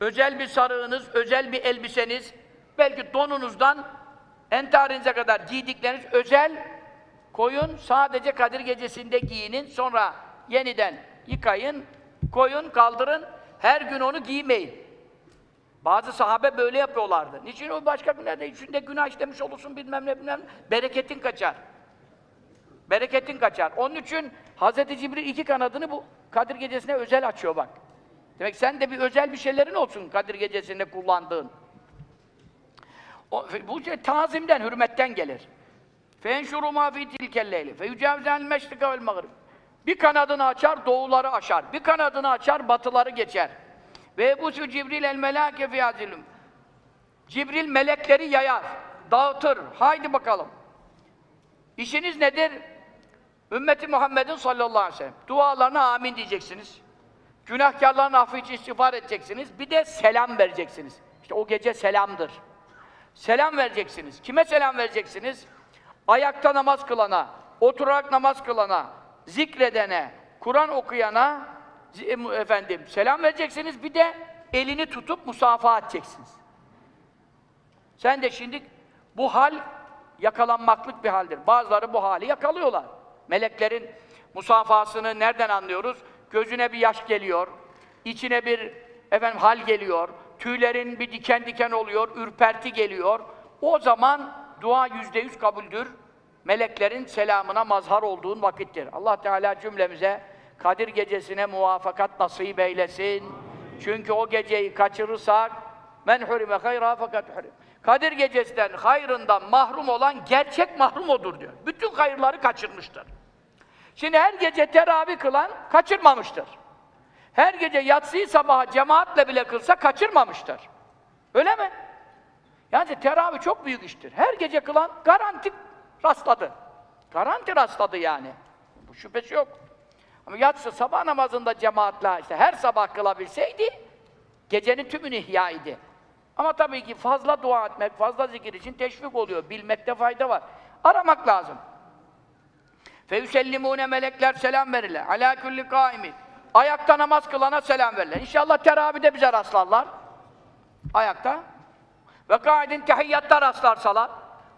[SPEAKER 1] özel bir sarığınız, özel bir elbiseniz, belki donunuzdan entarinize kadar giydikleriniz özel koyun, sadece Kadir gecesinde giyinin, sonra yeniden yıkayın, koyun, kaldırın, her gün onu giymeyin. Bazı sahabe böyle yapıyorlardı. Niçin o başka günlerde içinde günah işlemiş olursun bilmem ne bilmem. Bereketin kaçar. Bereketin kaçar. Onun için Hz. Cibril iki kanadını bu Kadir Gecesi'ne özel açıyor bak. Demek sen de bir özel bir şeylerin olsun Kadir Gecesi'nde kullandığın. O, bu şey tazimden, hürmetten gelir. فَاَنْشُرُوا مَا فِي تِلْكَ اللَّيْلِ فَيُجَاوِزَنِ الْمَشْرِكَ وَالْمَغْرِبِ Bir kanadını açar, doğuları aşar. Bir kanadını açar, batıları geçer. Ve bu Cibril el melâke fî hazilüm. Cibril melekleri yayar, dağıtır. Haydi bakalım. İşiniz nedir? Ümmeti Muhammed'in sallallahu aleyhi ve sellem. Dualarına amin diyeceksiniz. Günahkarların affı için istiğfar edeceksiniz. Bir de selam vereceksiniz. İşte o gece selamdır. Selam vereceksiniz. Kime selam vereceksiniz? Ayakta namaz kılana, oturarak namaz kılana, zikredene, Kur'an okuyana, efendim selam vereceksiniz. Bir de elini tutup musafaha edeceksiniz. Sen de şimdi bu hal yakalanmaklık bir haldir. Bazıları bu hali yakalıyorlar. Meleklerin musafasını nereden anlıyoruz? Gözüne bir yaş geliyor, içine bir efendim hal geliyor, tüylerin bir diken diken oluyor, ürperti geliyor. O zaman dua yüzde yüz kabuldür. Meleklerin selamına mazhar olduğun vakittir. Allah Teala cümlemize Kadir gecesine muvaffakat nasip eylesin. Çünkü o geceyi kaçırırsak men hurime hayra fakat hurim. Kadir gecesinden, hayrından mahrum olan gerçek mahrum odur diyor. Bütün hayırları kaçırmıştır. Şimdi her gece teravih kılan kaçırmamıştır. Her gece yatsıyı sabaha cemaatle bile kılsa kaçırmamıştır. Öyle mi? Yani teravih çok büyük iştir. Her gece kılan garanti rastladı. Garanti rastladı yani. Bu şüphesi yok. Ama yatsı sabah namazında cemaatle işte her sabah kılabilseydi gecenin tümünü ihya idi. Ama tabii ki fazla dua etmek, fazla zikir için teşvik oluyor. Bilmekte fayda var. Aramak lazım. Feyüsellimune melekler selam verirler. Ala kulli kaimin. Ayakta namaz kılana selam verirler. İnşallah teravide bize rastlarlar. Ayakta. Ve kaidin tehiyyatta rastlarsalar.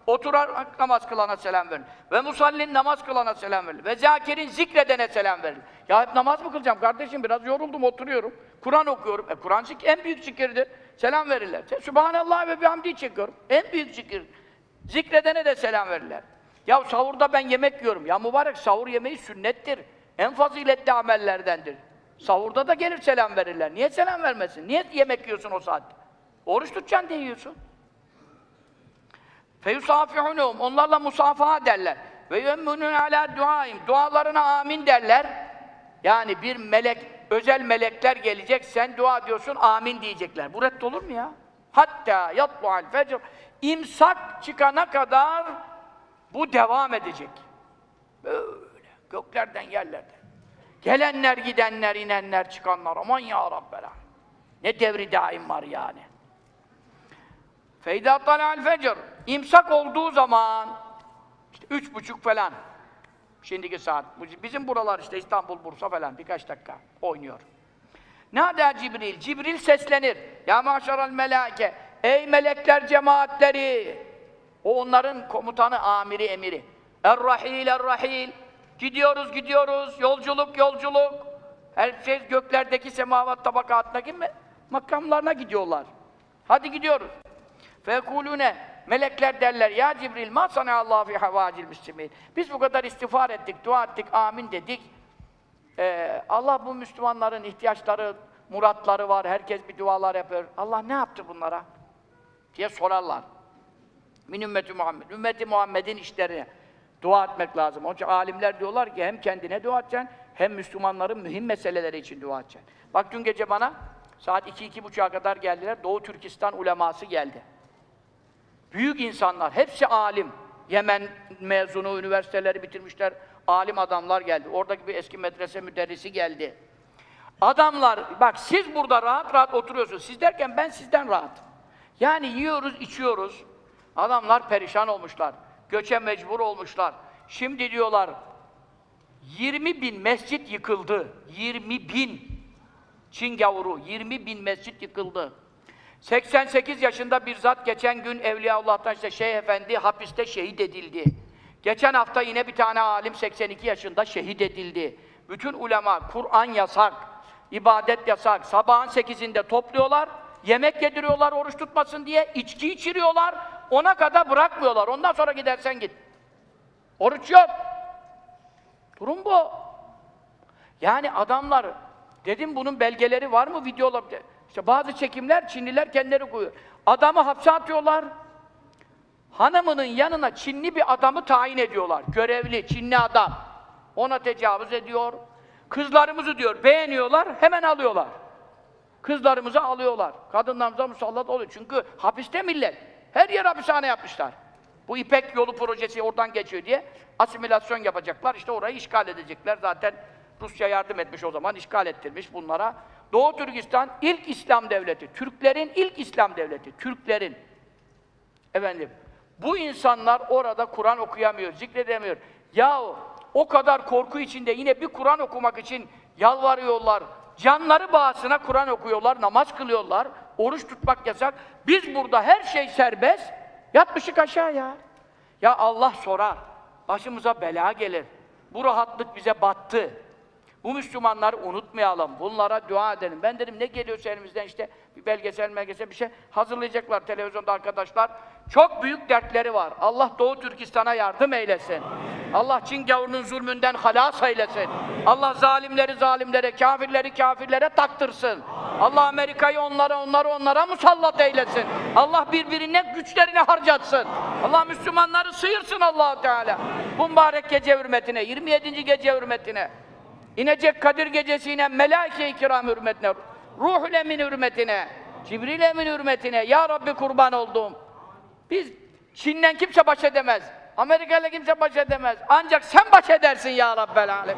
[SPEAKER 1] Oturarak namaz kılana selam verin. Ve musallin namaz kılana selam verin. Ve zakirin zikredene selam verin. Ya hep namaz mı kılacağım kardeşim? Biraz yoruldum, oturuyorum. Kur'an okuyorum. E Kur'an zik en büyük zikirdir. Selam verirler. Sübhanallah ve bihamdi çekiyorum. En büyük zikir. Zikredene de selam verirler. Ya sahurda ben yemek yiyorum. Ya mübarek sahur yemeği sünnettir. En faziletli amellerdendir. Sahurda da gelir selam verirler. Niye selam vermesin? Niye yemek yiyorsun o saatte? Oruç tutacaksın diye yiyorsun. Feyusafihunhum onlarla musafaha derler. Ve yemmünün ala duaim dualarına amin derler. Yani bir melek, özel melekler gelecek, sen dua diyorsun, amin diyecekler. Bu reddolur mu ya? Hatta yatlu'al fecr imsak çıkana kadar bu devam edecek. Böyle göklerden yerlerden. Gelenler, gidenler, inenler, çıkanlar. Aman ya Rabbel Alem. Ne devri daim var yani. Feyda talal fecr. İmsak olduğu zaman işte üç buçuk falan. Şimdiki saat. Bizim buralar işte İstanbul, Bursa falan birkaç dakika oynuyor. Nâdâ Cibril? Cibril seslenir. Ya maşaral melâke. Ey melekler cemaatleri. O onların komutanı, amiri, emiri. Er-rahil, er-rahil. Gidiyoruz, gidiyoruz. Yolculuk, yolculuk. Herkes göklerdeki semavat tabakatındaki makamlarına gidiyorlar. Hadi gidiyoruz. Fekulune melekler derler ya Cibril ma sana Allah fi havacil müslimin. Biz bu kadar istiğfar ettik, dua ettik, amin dedik. Ee, Allah bu Müslümanların ihtiyaçları, muratları var. Herkes bir dualar yapıyor. Allah ne yaptı bunlara? diye sorarlar. Min ümmeti Muhammed. Ümmeti Muhammed'in işlerine dua etmek lazım. Onun için alimler diyorlar ki hem kendine dua edeceksin, hem Müslümanların mühim meseleleri için dua edeceksin. Bak dün gece bana saat 2-2.30'a kadar geldiler. Doğu Türkistan uleması geldi. Büyük insanlar, hepsi alim. Yemen mezunu, üniversiteleri bitirmişler, alim adamlar geldi. Oradaki bir eski medrese müderrisi geldi. Adamlar, bak siz burada rahat rahat oturuyorsunuz. Siz derken ben sizden rahat. Yani yiyoruz, içiyoruz. Adamlar perişan olmuşlar. Göçe mecbur olmuşlar. Şimdi diyorlar, 20 bin mescit yıkıldı. 20 bin. Çin gavuru, 20 bin mescit yıkıldı. 88 yaşında bir zat geçen gün Evliyaullah'tan işte Şeyh Efendi hapiste şehit edildi. Geçen hafta yine bir tane alim 82 yaşında şehit edildi. Bütün ulema Kur'an yasak, ibadet yasak. Sabahın 8'inde topluyorlar, yemek yediriyorlar oruç tutmasın diye, içki içiriyorlar. Ona kadar bırakmıyorlar. Ondan sonra gidersen git. Oruç yok. Durum bu. Yani adamlar, dedim bunun belgeleri var mı videolar? İşte bazı çekimler Çinliler kendileri koyuyor. Adamı hapse atıyorlar. Hanımının yanına Çinli bir adamı tayin ediyorlar. Görevli, Çinli adam. Ona tecavüz ediyor. Kızlarımızı diyor beğeniyorlar, hemen alıyorlar. Kızlarımızı alıyorlar. Kadınlarımıza musallat oluyor. Çünkü hapiste millet. Her yer hapishane yapmışlar. Bu İpek yolu projesi oradan geçiyor diye asimilasyon yapacaklar. İşte orayı işgal edecekler. Zaten Rusya yardım etmiş o zaman, işgal ettirmiş bunlara. Doğu Türkistan ilk İslam devleti. Türklerin ilk İslam devleti. Türklerin. Efendim, bu insanlar orada Kur'an okuyamıyor, zikredemiyor. Yahu o kadar korku içinde yine bir Kur'an okumak için yalvarıyorlar. Canları bağısına Kur'an okuyorlar, namaz kılıyorlar, oruç tutmak yasak. Biz burada her şey serbest, yatmışık aşağı ya. Ya Allah sorar, başımıza bela gelir. Bu rahatlık bize battı. Bu Müslümanları unutmayalım, bunlara dua edelim. Ben dedim ne geliyorsa elimizden işte bir belgesel belgesel bir şey hazırlayacaklar televizyonda arkadaşlar. Çok büyük dertleri var. Allah Doğu Türkistan'a yardım eylesin. Allah Çin gavurunun zulmünden halas eylesin. Allah zalimleri zalimlere, kafirleri kafirlere taktırsın. Allah Amerika'yı onlara, onları onlara musallat eylesin. Allah birbirine güçlerini harcatsın. Allah Müslümanları sıyırsın allah Teala. Bu mübarek gece hürmetine, 27. gece hürmetine. İnecek Kadir gecesine, melaike-i kiram hürmetine, ruhul emin hürmetine, Cibril emin hürmetine, Ya Rabbi kurban olduğum. Biz Çin'den kimse baş edemez. Amerika'yla kimse baş edemez. Ancak sen baş edersin ya Rabbel Alem.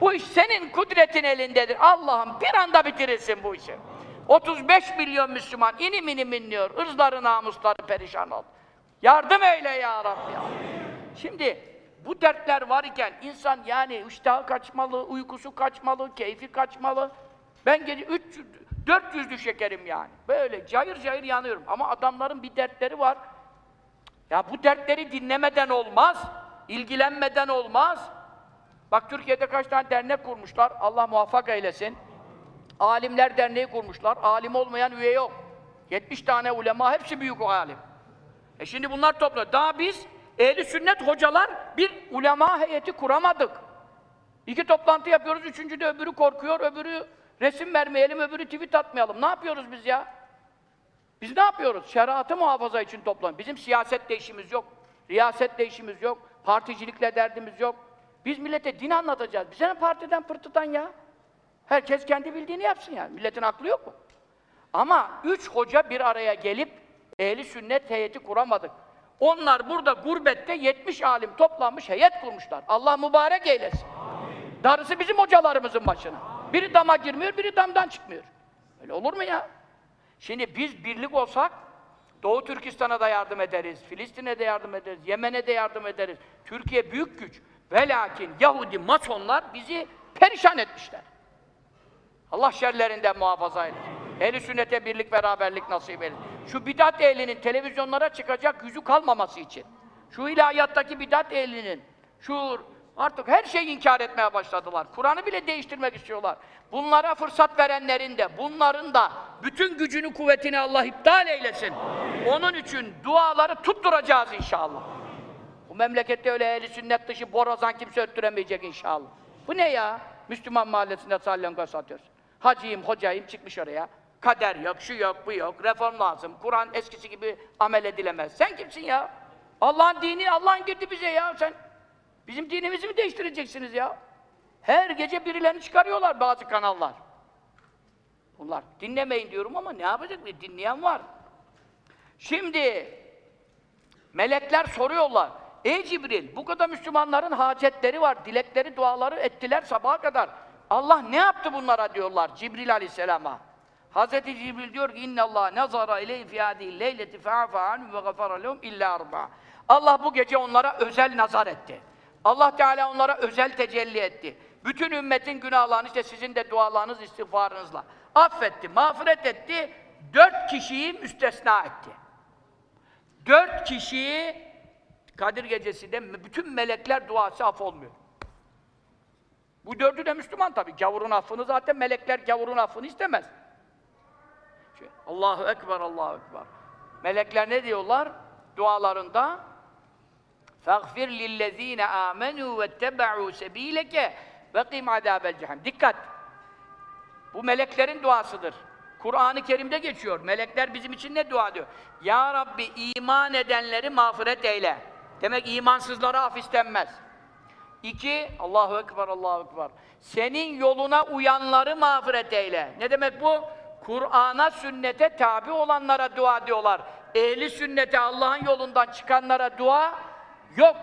[SPEAKER 1] Bu iş senin kudretin elindedir. Allah'ım bir anda bitirirsin bu işi. 35 milyon Müslüman inim inim inliyor. Irzları namusları perişan oldu. Yardım eyle ya Rabbi. ya. Şimdi bu dertler var iken insan yani iştahı kaçmalı, uykusu kaçmalı, keyfi kaçmalı. Ben gece 300, 400'lü şekerim yani. Böyle cayır cayır yanıyorum. Ama adamların bir dertleri var. Ya bu dertleri dinlemeden olmaz, ilgilenmeden olmaz. Bak Türkiye'de kaç tane dernek kurmuşlar, Allah muvaffak eylesin. Alimler Derneği kurmuşlar, alim olmayan üye yok. 70 tane ulema, hepsi büyük o alim. E şimdi bunlar topluyor. Daha biz ehli sünnet hocalar bir ulema heyeti kuramadık. İki toplantı yapıyoruz, üçüncüde öbürü korkuyor, öbürü resim vermeyelim, öbürü tweet atmayalım. Ne yapıyoruz biz ya? Biz ne yapıyoruz? Şeriatı muhafaza için toplan. Bizim siyasetle işimiz yok, riyasetle işimiz yok, particilikle derdimiz yok. Biz millete din anlatacağız. Bize ne partiden pırtıdan ya? Herkes kendi bildiğini yapsın yani. Milletin aklı yok mu? Ama üç hoca bir araya gelip ehli sünnet heyeti kuramadık. Onlar burada gurbette 70 alim toplanmış heyet kurmuşlar. Allah mübarek eylesin. Darısı bizim hocalarımızın başına. Biri dama girmiyor, biri damdan çıkmıyor. Öyle olur mu ya? Şimdi biz birlik olsak Doğu Türkistan'a da yardım ederiz, Filistin'e de yardım ederiz, Yemen'e de yardım ederiz. Türkiye büyük güç. Ve lakin Yahudi masonlar bizi perişan etmişler. Allah şerlerinden muhafaza eylesin. Ehl-i sünnete birlik beraberlik nasip eylesin. Şu bidat ehlinin televizyonlara çıkacak yüzü kalmaması için. Şu ilahiyattaki bidat ehlinin, şu artık her şeyi inkar etmeye başladılar. Kur'an'ı bile değiştirmek istiyorlar. Bunlara fırsat verenlerin de, bunların da bütün gücünü, kuvvetini Allah iptal eylesin. Onun için duaları tutturacağız inşallah. Bu memlekette öyle ehli sünnet dışı borazan kimse öttüremeyecek inşallah. Bu ne ya? Müslüman mahallesinde salyangoz satıyorsun. Hacıyım, hocayım çıkmış oraya. Kader yok, şu yok, bu yok, reform lazım. Kur'an eskisi gibi amel edilemez. Sen kimsin ya? Allah'ın dini, Allah'ın girdi bize ya sen. Bizim dinimizi mi değiştireceksiniz ya? Her gece birilerini çıkarıyorlar bazı kanallar. Bunlar dinlemeyin diyorum ama ne yapacak bir dinleyen var. Şimdi melekler soruyorlar. Ey Cibril, bu kadar Müslümanların hacetleri var, dilekleri, duaları ettiler sabaha kadar. Allah ne yaptı bunlara diyorlar Cibril aleyhisselama. Hazreti Cibril diyor ki inna Allah nazara ileyhi fi hadihi leyleti fa'afa anhum ve gafara lehum illa arba. Allah bu gece onlara özel nazar etti. Allah Teala onlara özel tecelli etti. Bütün ümmetin günahlarını işte sizin de dualarınız, istiğfarınızla affetti, mağfiret etti. Dört kişiyi müstesna etti. Dört kişiyi Kadir gecesinde bütün melekler duası af olmuyor. Bu dördü de Müslüman tabii. Gavurun affını zaten melekler gavurun affını istemez. Şey, Allahu Ekber, Allahu Ekber. Melekler ne diyorlar dualarında? فَغْفِرْ لِلَّذ۪ينَ آمَنُوا وَاتَّبَعُوا سَب۪يلَكَ وَقِيمْ عَذَابَ الْجَحِيمِ Dikkat! Bu meleklerin duasıdır. Kur'an-ı Kerim'de geçiyor. Melekler bizim için ne dua diyor? Ya Rabbi iman edenleri mağfiret eyle. Demek imansızlara af istenmez. İki, Allahu Ekber, Allahu Ekber. Senin yoluna uyanları mağfiret eyle. Ne demek bu? Kur'an'a, sünnete tabi olanlara dua diyorlar. Ehli sünnete, Allah'ın yolundan çıkanlara dua yok.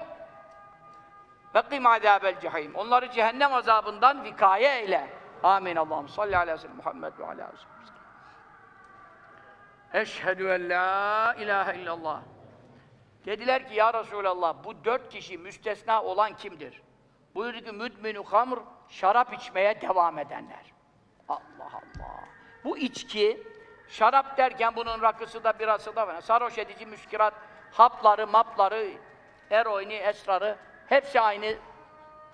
[SPEAKER 1] Ve kîm azâbel cehîm. Onları cehennem azabından vikaye eyle. Amin. Allah'ım salli ala sellem Muhammed ve aleyhi Eşhedü en la ilahe illallah. Dediler ki ya Resulallah bu dört kişi müstesna olan kimdir? Buyurdu ki müdminu hamr şarap içmeye devam edenler. Allah Allah. Bu içki şarap derken bunun rakısı da birası da var. Sarhoş edici müskirat hapları, mapları, eroini, esrarı hepsi aynı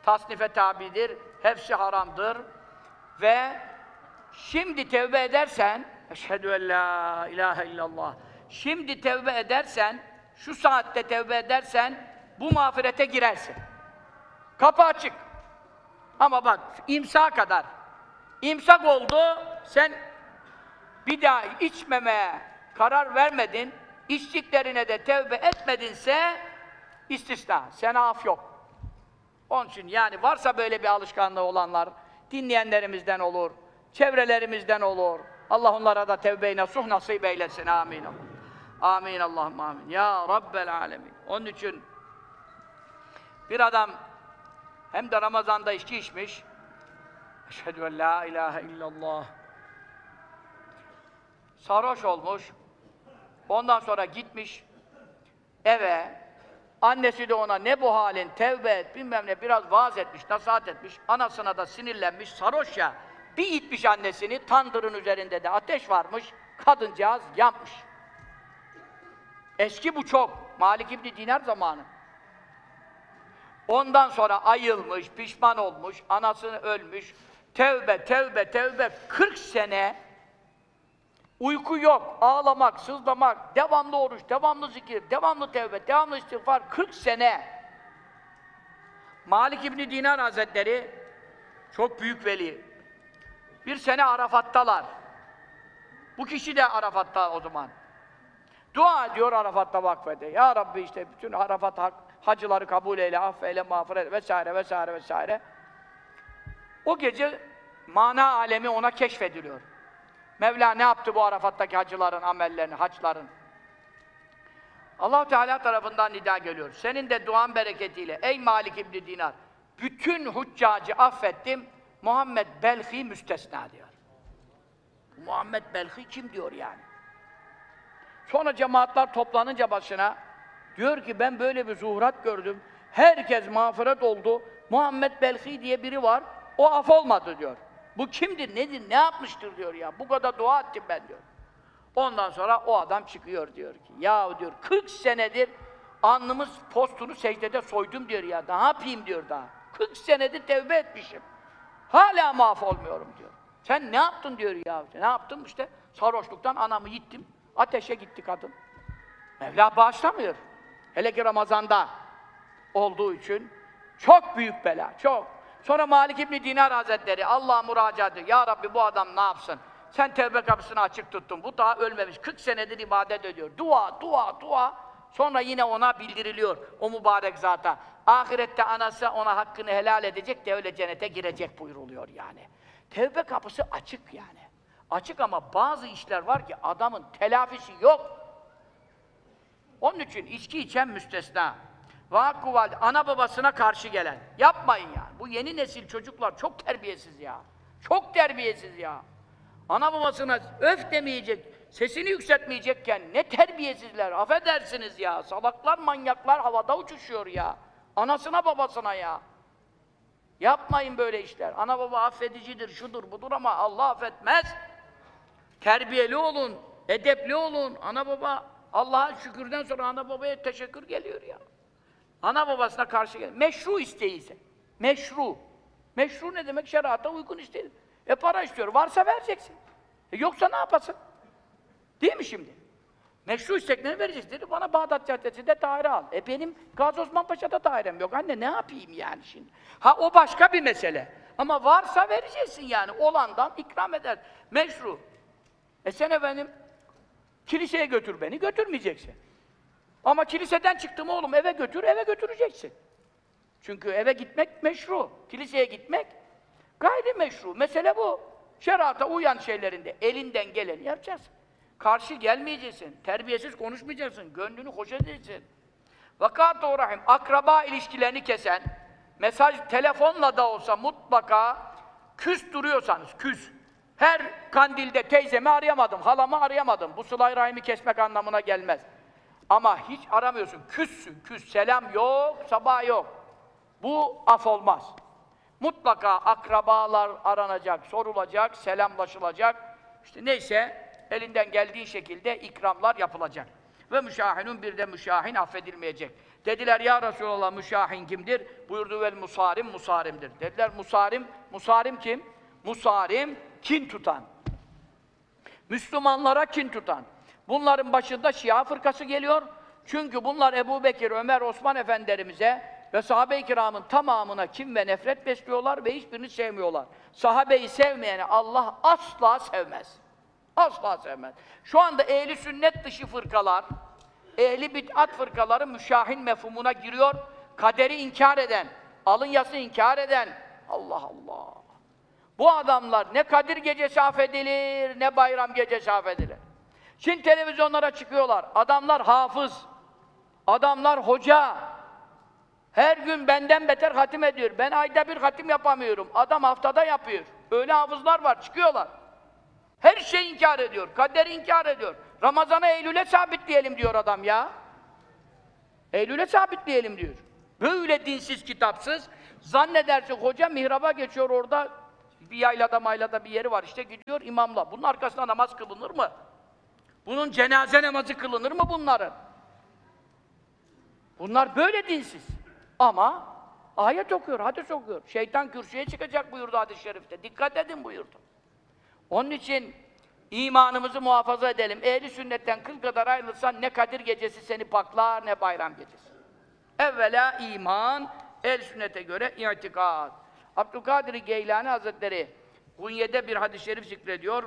[SPEAKER 1] tasnife tabidir. Hepsi haramdır. Ve şimdi tevbe edersen eşhedü en la ilahe illallah. Şimdi tevbe edersen şu saatte tevbe edersen bu mağfirete girersin. Kapı açık. Ama bak imsa kadar. İmsak oldu, sen bir daha içmemeye karar vermedin, içtiklerine de tevbe etmedinse istisna, sana af yok. Onun için yani varsa böyle bir alışkanlığı olanlar, dinleyenlerimizden olur, çevrelerimizden olur. Allah onlara da tevbe-i nasuh nasip eylesin. Amin. Amin Allah'ım amin. Ya Rabbel alemin. Onun için bir adam hem de Ramazan'da içki içmiş. Eşhedü en la ilahe illallah. Sarhoş olmuş. Ondan sonra gitmiş eve Annesi de ona ne bu halin, tevbe et, bilmem ne biraz vaaz etmiş, nasihat etmiş. Anasına da sinirlenmiş, sarhoş ya. Bir itmiş annesini, tandırın üzerinde de ateş varmış, kadıncağız yanmış. Eski bu çok. Malik İbni Dinar zamanı. Ondan sonra ayılmış, pişman olmuş, anasını ölmüş. Tevbe, tevbe, tevbe. 40 sene uyku yok, ağlamak, sızlamak, devamlı oruç, devamlı zikir, devamlı tevbe, devamlı istiğfar. 40 sene. Malik İbni Dinar Hazretleri çok büyük veli. Bir sene Arafat'talar. Bu kişi de Arafat'ta o zaman. Dua ediyor Arafat'ta vakfede. Ya Rabbi işte bütün Arafat hacıları kabul eyle, affeyle, mağfiret vesaire vesaire vesaire. O gece mana alemi ona keşfediliyor. Mevla ne yaptı bu Arafat'taki hacıların amellerini, haçların? allah Teala tarafından nida geliyor. Senin de duan bereketiyle ey Malik İbni Dinar bütün huccacı affettim. Muhammed Belhi müstesna diyor. Muhammed Belhi kim diyor yani? Sonra cemaatler toplanınca başına diyor ki ben böyle bir zuhurat gördüm. Herkes mağfiret oldu. Muhammed Belhi diye biri var. O af olmadı diyor. Bu kimdir, nedir, ne yapmıştır diyor ya. Bu kadar dua ettim ben diyor. Ondan sonra o adam çıkıyor diyor ki. Ya diyor 40 senedir alnımız postunu secdede soydum diyor ya. Ne yapayım diyor daha. 40 senedir tevbe etmişim. Hala maf olmuyorum diyor. Sen ne yaptın diyor ya. Ne yaptım işte sarhoşluktan anamı yittim. Ateşe gitti kadın. Mevla bağışlamıyor. Hele ki Ramazan'da olduğu için çok büyük bela, çok. Sonra Malik İbni Dinar Hazretleri Allah müracaat ediyor. Ya Rabbi bu adam ne yapsın? Sen tevbe kapısını açık tuttun. Bu daha ölmemiş. 40 senedir ibadet ediyor. Dua, dua, dua. Sonra yine ona bildiriliyor o mübarek zata. Ahirette anası ona hakkını helal edecek de öyle cennete girecek buyuruluyor yani. Tevbe kapısı açık yani. Açık ama bazı işler var ki adamın telafisi yok. Onun için içki içen müstesna. Valide, ana babasına karşı gelen. Yapmayın ya. Bu yeni nesil çocuklar çok terbiyesiz ya. Çok terbiyesiz ya. Ana babasına öf demeyecek, sesini yükseltmeyecekken ne terbiyesizler, affedersiniz ya. Salaklar, manyaklar havada uçuşuyor ya. Anasına babasına ya. Yapmayın böyle işler. Ana baba affedicidir, şudur, budur ama Allah affetmez. Terbiyeli olun, edepli olun. Ana baba, Allah'a şükürden sonra ana babaya teşekkür geliyor ya. Ana babasına karşı gel. Meşru isteği. Meşru. Meşru ne demek? Şerata uygun isteği. E para istiyor. Varsa vereceksin. E yoksa ne yapasın? Değil mi şimdi? Meşru isteklerini vereceksin. Dedi bana Bağdat Caddesi'nde daire al. E benim Gazi Osman Paşa'da dairem yok. Anne ne yapayım yani şimdi? Ha o başka bir mesele. Ama varsa vereceksin yani. Olandan ikram eder. Meşru. E sen efendim kiliseye götür beni. Götürmeyeceksin. Ama kiliseden çıktım oğlum eve götür, eve götüreceksin. Çünkü eve gitmek meşru. Kiliseye gitmek gayri meşru. Mesele bu. Şerata uyan şeylerinde elinden geleni yapacaksın. Karşı gelmeyeceksin. Terbiyesiz konuşmayacaksın. Gönlünü hoş edeceksin. Vakat rahim akraba ilişkilerini kesen mesaj telefonla da olsa mutlaka küs duruyorsanız küs. Her kandilde teyzemi arayamadım, halamı arayamadım. Bu sıla rahimi kesmek anlamına gelmez. Ama hiç aramıyorsun. Küssün, küs. Selam yok, sabah yok. Bu af olmaz. Mutlaka akrabalar aranacak, sorulacak, selamlaşılacak. İşte neyse elinden geldiği şekilde ikramlar yapılacak. Ve müşahinun bir de müşahin affedilmeyecek. Dediler ya Resulallah müşahin kimdir? Buyurdu vel musarim musarimdir. Dediler musarim, musarim kim? Musarim kin tutan. Müslümanlara kin tutan. Bunların başında Şia fırkası geliyor. Çünkü bunlar Ebu Bekir, Ömer, Osman efendilerimize ve sahabe-i kiramın tamamına kim ve nefret besliyorlar ve hiçbirini sevmiyorlar. Sahabeyi sevmeyeni Allah asla sevmez. Asla sevmez. Şu anda ehli sünnet dışı fırkalar, ehli bid'at fırkaları müşahin mefhumuna giriyor. Kaderi inkar eden, alın yası inkar eden. Allah Allah. Bu adamlar ne Kadir gecesi affedilir, ne bayram gecesi affedilir. Şimdi televizyonlara çıkıyorlar. Adamlar hafız. Adamlar hoca. Her gün benden beter hatim ediyor. Ben ayda bir hatim yapamıyorum. Adam haftada yapıyor. Öyle hafızlar var, çıkıyorlar. Her şeyi inkar ediyor. Kaderi inkar ediyor. Ramazan'ı Eylül'e sabitleyelim diyor adam ya. Eylül'e sabitleyelim diyor. Böyle dinsiz, kitapsız. Zannedersin hoca mihraba geçiyor orada bir yaylada maylada bir yeri var işte gidiyor imamla. Bunun arkasında namaz kılınır mı? Bunun cenaze namazı kılınır mı bunların? Bunlar böyle dinsiz. Ama ayet okuyor, hadis okuyor. Şeytan kürsüye çıkacak buyurdu hadis-i şerifte. Dikkat edin buyurdu. Onun için imanımızı muhafaza edelim. Ehli sünnetten kıl kadar ayrılırsan ne Kadir gecesi seni paklar ne bayram gecesi. Evvela iman, el sünnete göre itikad. Abdülkadir Geylani Hazretleri Gunye'de bir hadis-i şerif zikrediyor.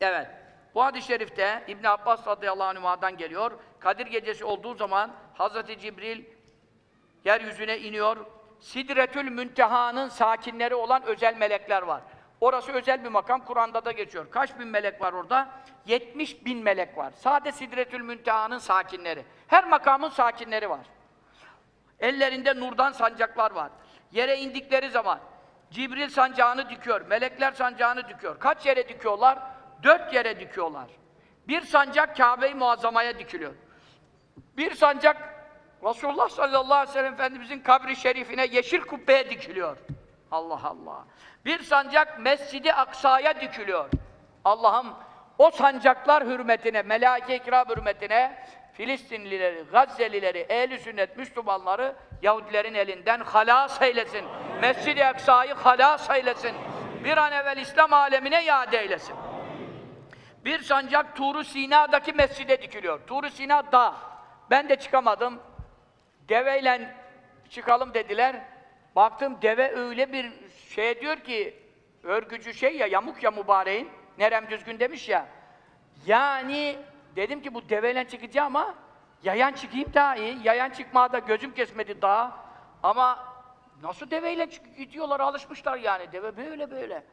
[SPEAKER 1] Evet. Bu hadis-i şerifte İbn Abbas radıyallahu anh'dan geliyor. Kadir gecesi olduğu zaman Hazreti Cibril yeryüzüne iniyor. Sidretül Münteha'nın sakinleri olan özel melekler var. Orası özel bir makam, Kur'an'da da geçiyor. Kaç bin melek var orada? 70 bin melek var. Sade Sidretül Münteha'nın sakinleri. Her makamın sakinleri var. Ellerinde nurdan sancaklar var. Yere indikleri zaman Cibril sancağını dikiyor, melekler sancağını dikiyor. Kaç yere dikiyorlar? Dört yere dikiyorlar. Bir sancak Kabe-i Muazzama'ya dikiliyor. Bir sancak Resulullah sallallahu aleyhi ve sellem Efendimizin kabri şerifine yeşil kubbeye dikiliyor. Allah Allah. Bir sancak Mescidi Aksa'ya dikiliyor. Allah'ım o sancaklar hürmetine, melaike ikram hürmetine Filistinlileri, Gazze'lileri, ehli sünnet Müslümanları Yahudilerin elinden halas eylesin. Mescid-i Aksa'yı halas eylesin. Bir an evvel İslam alemine iade eylesin. Bir sancak Tur-u Sina'daki mescide dikiliyor. Tur-u Sina dağ. Ben de çıkamadım. Deveyle çıkalım dediler. Baktım deve öyle bir şey diyor ki örgücü şey ya yamuk ya mübareğin. Nerem düzgün demiş ya. Yani dedim ki bu deveyle çıkacağım ama yayan çıkayım daha iyi. Yayan çıkmaya da gözüm kesmedi daha. Ama nasıl deveyle gidiyorlar alışmışlar yani. Deve böyle böyle.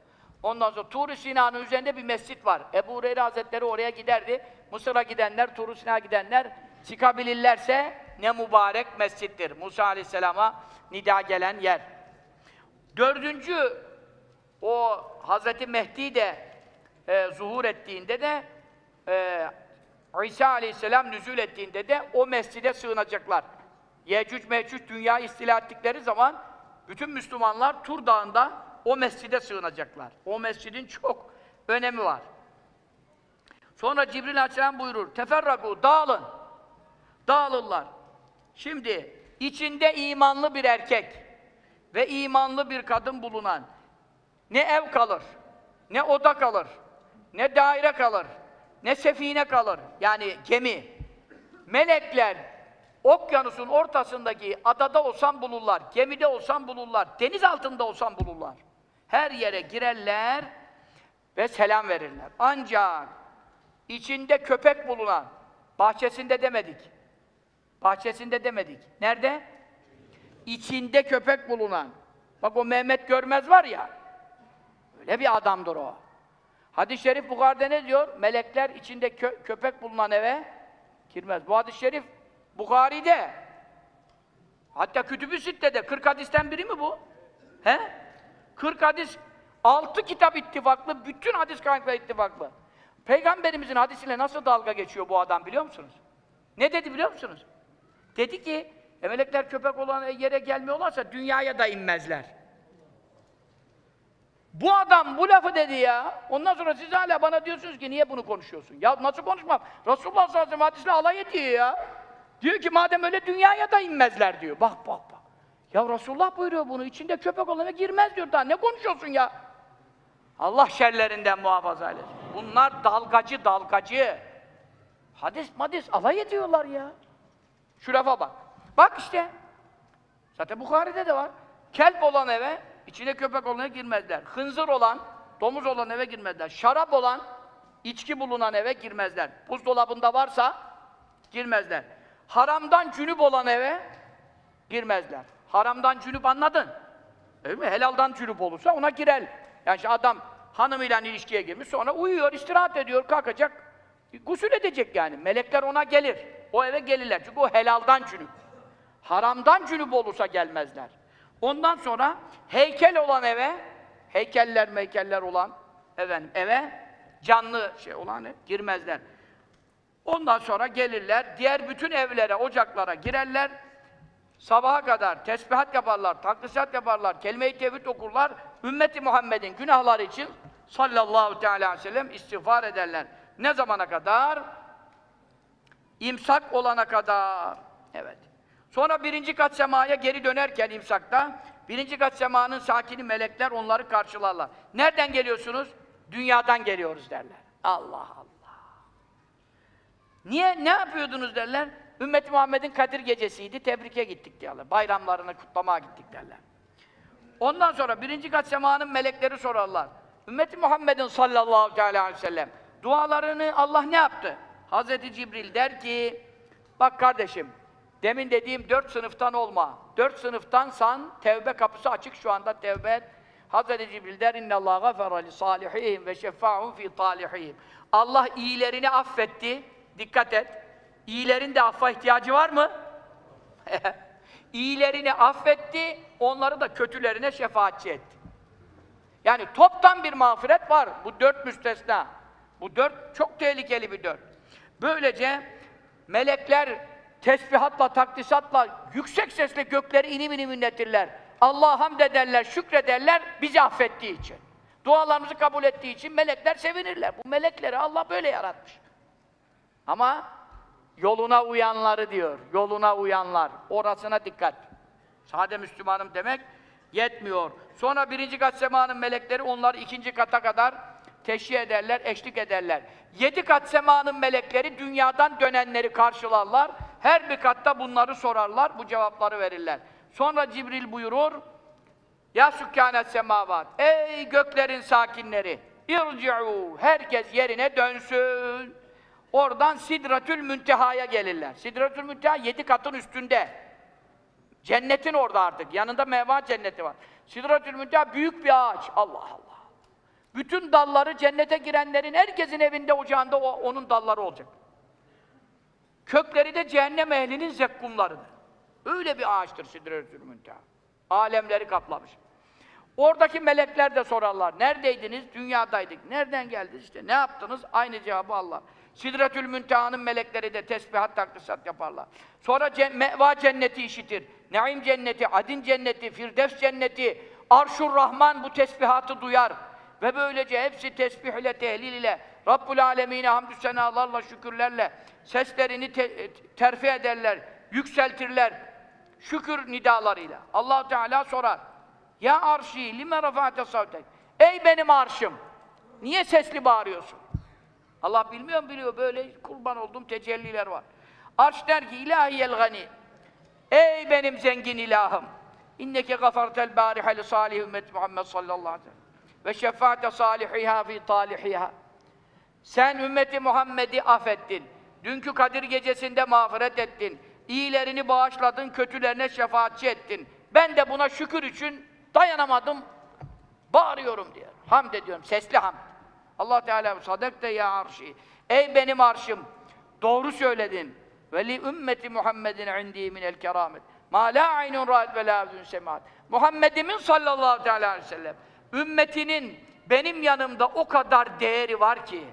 [SPEAKER 1] Ondan sonra Tur-u Sina'nın üzerinde bir mescit var. Ebu Hureyre Hazretleri oraya giderdi. Mısır'a gidenler, Tur-u Sina'ya gidenler çıkabilirlerse ne mübarek mescittir. Musa Aleyhisselam'a nida gelen yer. Dördüncü o Hazreti Mehdi de e, zuhur ettiğinde de e, İsa Aleyhisselam nüzul ettiğinde de o mescide sığınacaklar. Yecüc Mecüc dünya istila ettikleri zaman bütün Müslümanlar Tur Dağı'nda o mescide sığınacaklar. O mescidin çok önemi var. Sonra Cibril Aleyhisselam buyurur, teferraku, dağılın. Dağılırlar. Şimdi içinde imanlı bir erkek ve imanlı bir kadın bulunan ne ev kalır, ne oda kalır, ne daire kalır, ne sefine kalır. Yani gemi. Melekler okyanusun ortasındaki adada olsan bulurlar, gemide olsan bulurlar, deniz altında olsan bulurlar. Her yere girerler ve selam verirler. Ancak içinde köpek bulunan, bahçesinde demedik. Bahçesinde demedik. Nerede? İçinde köpek bulunan. Bak o Mehmet Görmez var ya, öyle bir adamdır o. Hadis-i şerif Bukhari'de ne diyor? Melekler içinde kö- köpek bulunan eve girmez. Bu hadis-i şerif Bukhari'de. Hatta Kütüb-ü Sitte'de. 40 hadisten biri mi bu? He? 40 hadis, 6 kitap ittifaklı, bütün hadis kaynakları ittifaklı. Peygamberimizin hadisiyle nasıl dalga geçiyor bu adam biliyor musunuz? Ne dedi biliyor musunuz? Dedi ki, e melekler köpek olan yere gelmiyorlarsa dünyaya da inmezler. Bu adam bu lafı dedi ya. Ondan sonra siz hala bana diyorsunuz ki niye bunu konuşuyorsun? Ya nasıl konuşmam? Resulullah sallallahu aleyhi ve sellem hadisle alay ediyor ya. Diyor ki madem öyle dünyaya da inmezler diyor. Bak bak bak. Ya Resulullah buyuruyor bunu. İçinde köpek olana girmez diyor. Daha ne konuşuyorsun ya? Allah şerlerinden muhafaza eylesin. Bunlar dalgacı dalgacı. Hadis madis alay ediyorlar ya. Şu lafa bak. Bak işte. Zaten Bukhari'de de var. Kelp olan eve, içine köpek olana girmezler. Hınzır olan, domuz olan eve girmezler. Şarap olan, içki bulunan eve girmezler. Buzdolabında varsa girmezler. Haramdan cünüp olan eve girmezler. Haramdan cünüp anladın. Öyle mi? Helaldan cünüp olursa ona girer. Yani işte adam hanımıyla ilişkiye girmiş, sonra uyuyor, istirahat ediyor, kalkacak, gusül edecek yani. Melekler ona gelir. O eve gelirler. Çünkü o helaldan cünüp. Haramdan cünüp olursa gelmezler. Ondan sonra heykel olan eve, heykeller meykeller olan efendim, eve canlı şey olan ev, girmezler. Ondan sonra gelirler, diğer bütün evlere, ocaklara girerler. Sabaha kadar tesbihat yaparlar, takdisat yaparlar, kelime-i tevhid okurlar. Ümmeti Muhammed'in günahları için sallallahu teala aleyhi ve sellem istiğfar ederler. Ne zamana kadar? İmsak olana kadar. Evet. Sonra birinci kat semaya geri dönerken imsakta, birinci kat semanın sakini melekler onları karşılarlar. Nereden geliyorsunuz? Dünyadan geliyoruz derler. Allah Allah. Niye, ne yapıyordunuz derler? Ümmet Muhammed'in Kadir gecesiydi, tebrike gittik diyorlar. Bayramlarını kutlamaya gittik derler. Ondan sonra birinci kat semanın melekleri sorarlar. Ümmeti Muhammed'in sallallahu aleyhi ve sellem dualarını Allah ne yaptı? Hazreti Cibril der ki, bak kardeşim, demin dediğim dört sınıftan olma. Dört sınıftansan tevbe kapısı açık şu anda tevbe et. Hazreti Cibril der inna Allah gafara li salihihim ve şeffa'un fi talihihim. Allah iyilerini affetti. Dikkat et. İyilerin de affa ihtiyacı var mı? İyilerini affetti, onları da kötülerine şefaatçi etti. Yani toptan bir mağfiret var. Bu dört müstesna. Bu dört çok tehlikeli bir dört. Böylece melekler tesbihatla, takdisatla yüksek sesle gökleri inim inim inletirler. Allah'a hamd ederler, şükrederler bizi affettiği için. Dualarımızı kabul ettiği için melekler sevinirler. Bu melekleri Allah böyle yaratmış. Ama yoluna uyanları diyor. Yoluna uyanlar. Orasına dikkat. Sade Müslümanım demek yetmiyor. Sonra birinci kat semanın melekleri onları ikinci kata kadar teşhir ederler, eşlik ederler. Yedi kat semanın melekleri dünyadan dönenleri karşılarlar. Her bir katta bunları sorarlar, bu cevapları verirler. Sonra Cibril buyurur, Ya sükkânet semavat, ey göklerin sakinleri, irci'û, herkes yerine dönsün. Oradan Sidratül Münteha'ya gelirler. Sidratül Münteha yedi katın üstünde. Cennetin orada artık. Yanında meva cenneti var. Sidratül Münteha büyük bir ağaç. Allah Allah. Bütün dalları cennete girenlerin herkesin evinde ocağında o, onun dalları olacak. Kökleri de cehennem ehlinin zekkumlarıdır. Öyle bir ağaçtır Sidratül Münteha. Alemleri kaplamış. Oradaki melekler de sorarlar. Neredeydiniz? Dünyadaydık. Nereden geldiniz? İşte ne yaptınız? Aynı cevabı Allah. Sidretül Münteha'nın melekleri de tesbihat takdisat yaparlar. Sonra cen meva cenneti işitir. Naim cenneti, Adin cenneti, Firdevs cenneti, Arşur Rahman bu tesbihatı duyar. Ve böylece hepsi tesbih ile, tehlil ile, Rabbul Alemine hamdü senalarla, şükürlerle seslerini te terfi ederler, yükseltirler. Şükür nidalarıyla. allah Teala sorar. Ya arşi lime rafa'te savtek. Ey benim arşım! Niye sesli bağırıyorsun? Allah bilmiyor mu biliyor, böyle kurban olduğum tecelliler var. Arş der ki, ilahiyel gani, ey benim zengin ilahım, inneke gafartel bârihe li salih ümmet Muhammed sallallahu aleyhi ve sellem ve şefaate salihiha fi talihiha. Sen ümmeti Muhammed'i affettin. Dünkü Kadir gecesinde mağfiret ettin. İyilerini bağışladın, kötülerine şefaatçi ettin. Ben de buna şükür için dayanamadım, bağırıyorum diyor. Hamd ediyorum, sesli hamd. Allah Teala sadakte ya arşi. Ey benim arşım, doğru söyledin. Ve li ümmeti Muhammedin indi min el keramet. Ma la aynun ra'at ve la uzun semaat. Muhammedimin sallallahu teala aleyhi ve sellem ümmetinin benim yanımda o kadar değeri var ki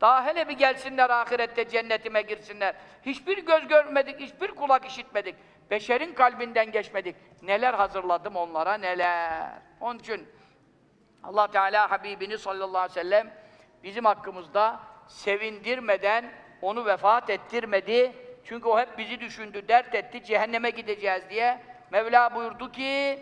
[SPEAKER 1] daha hele bir gelsinler ahirette cennetime girsinler. Hiçbir göz görmedik, hiçbir kulak işitmedik. Beşerin kalbinden geçmedik. Neler hazırladım onlara neler. Onun için Allah Teala Habibini sallallahu aleyhi ve sellem bizim hakkımızda sevindirmeden onu vefat ettirmedi. Çünkü o hep bizi düşündü, dert etti, cehenneme gideceğiz diye. Mevla buyurdu ki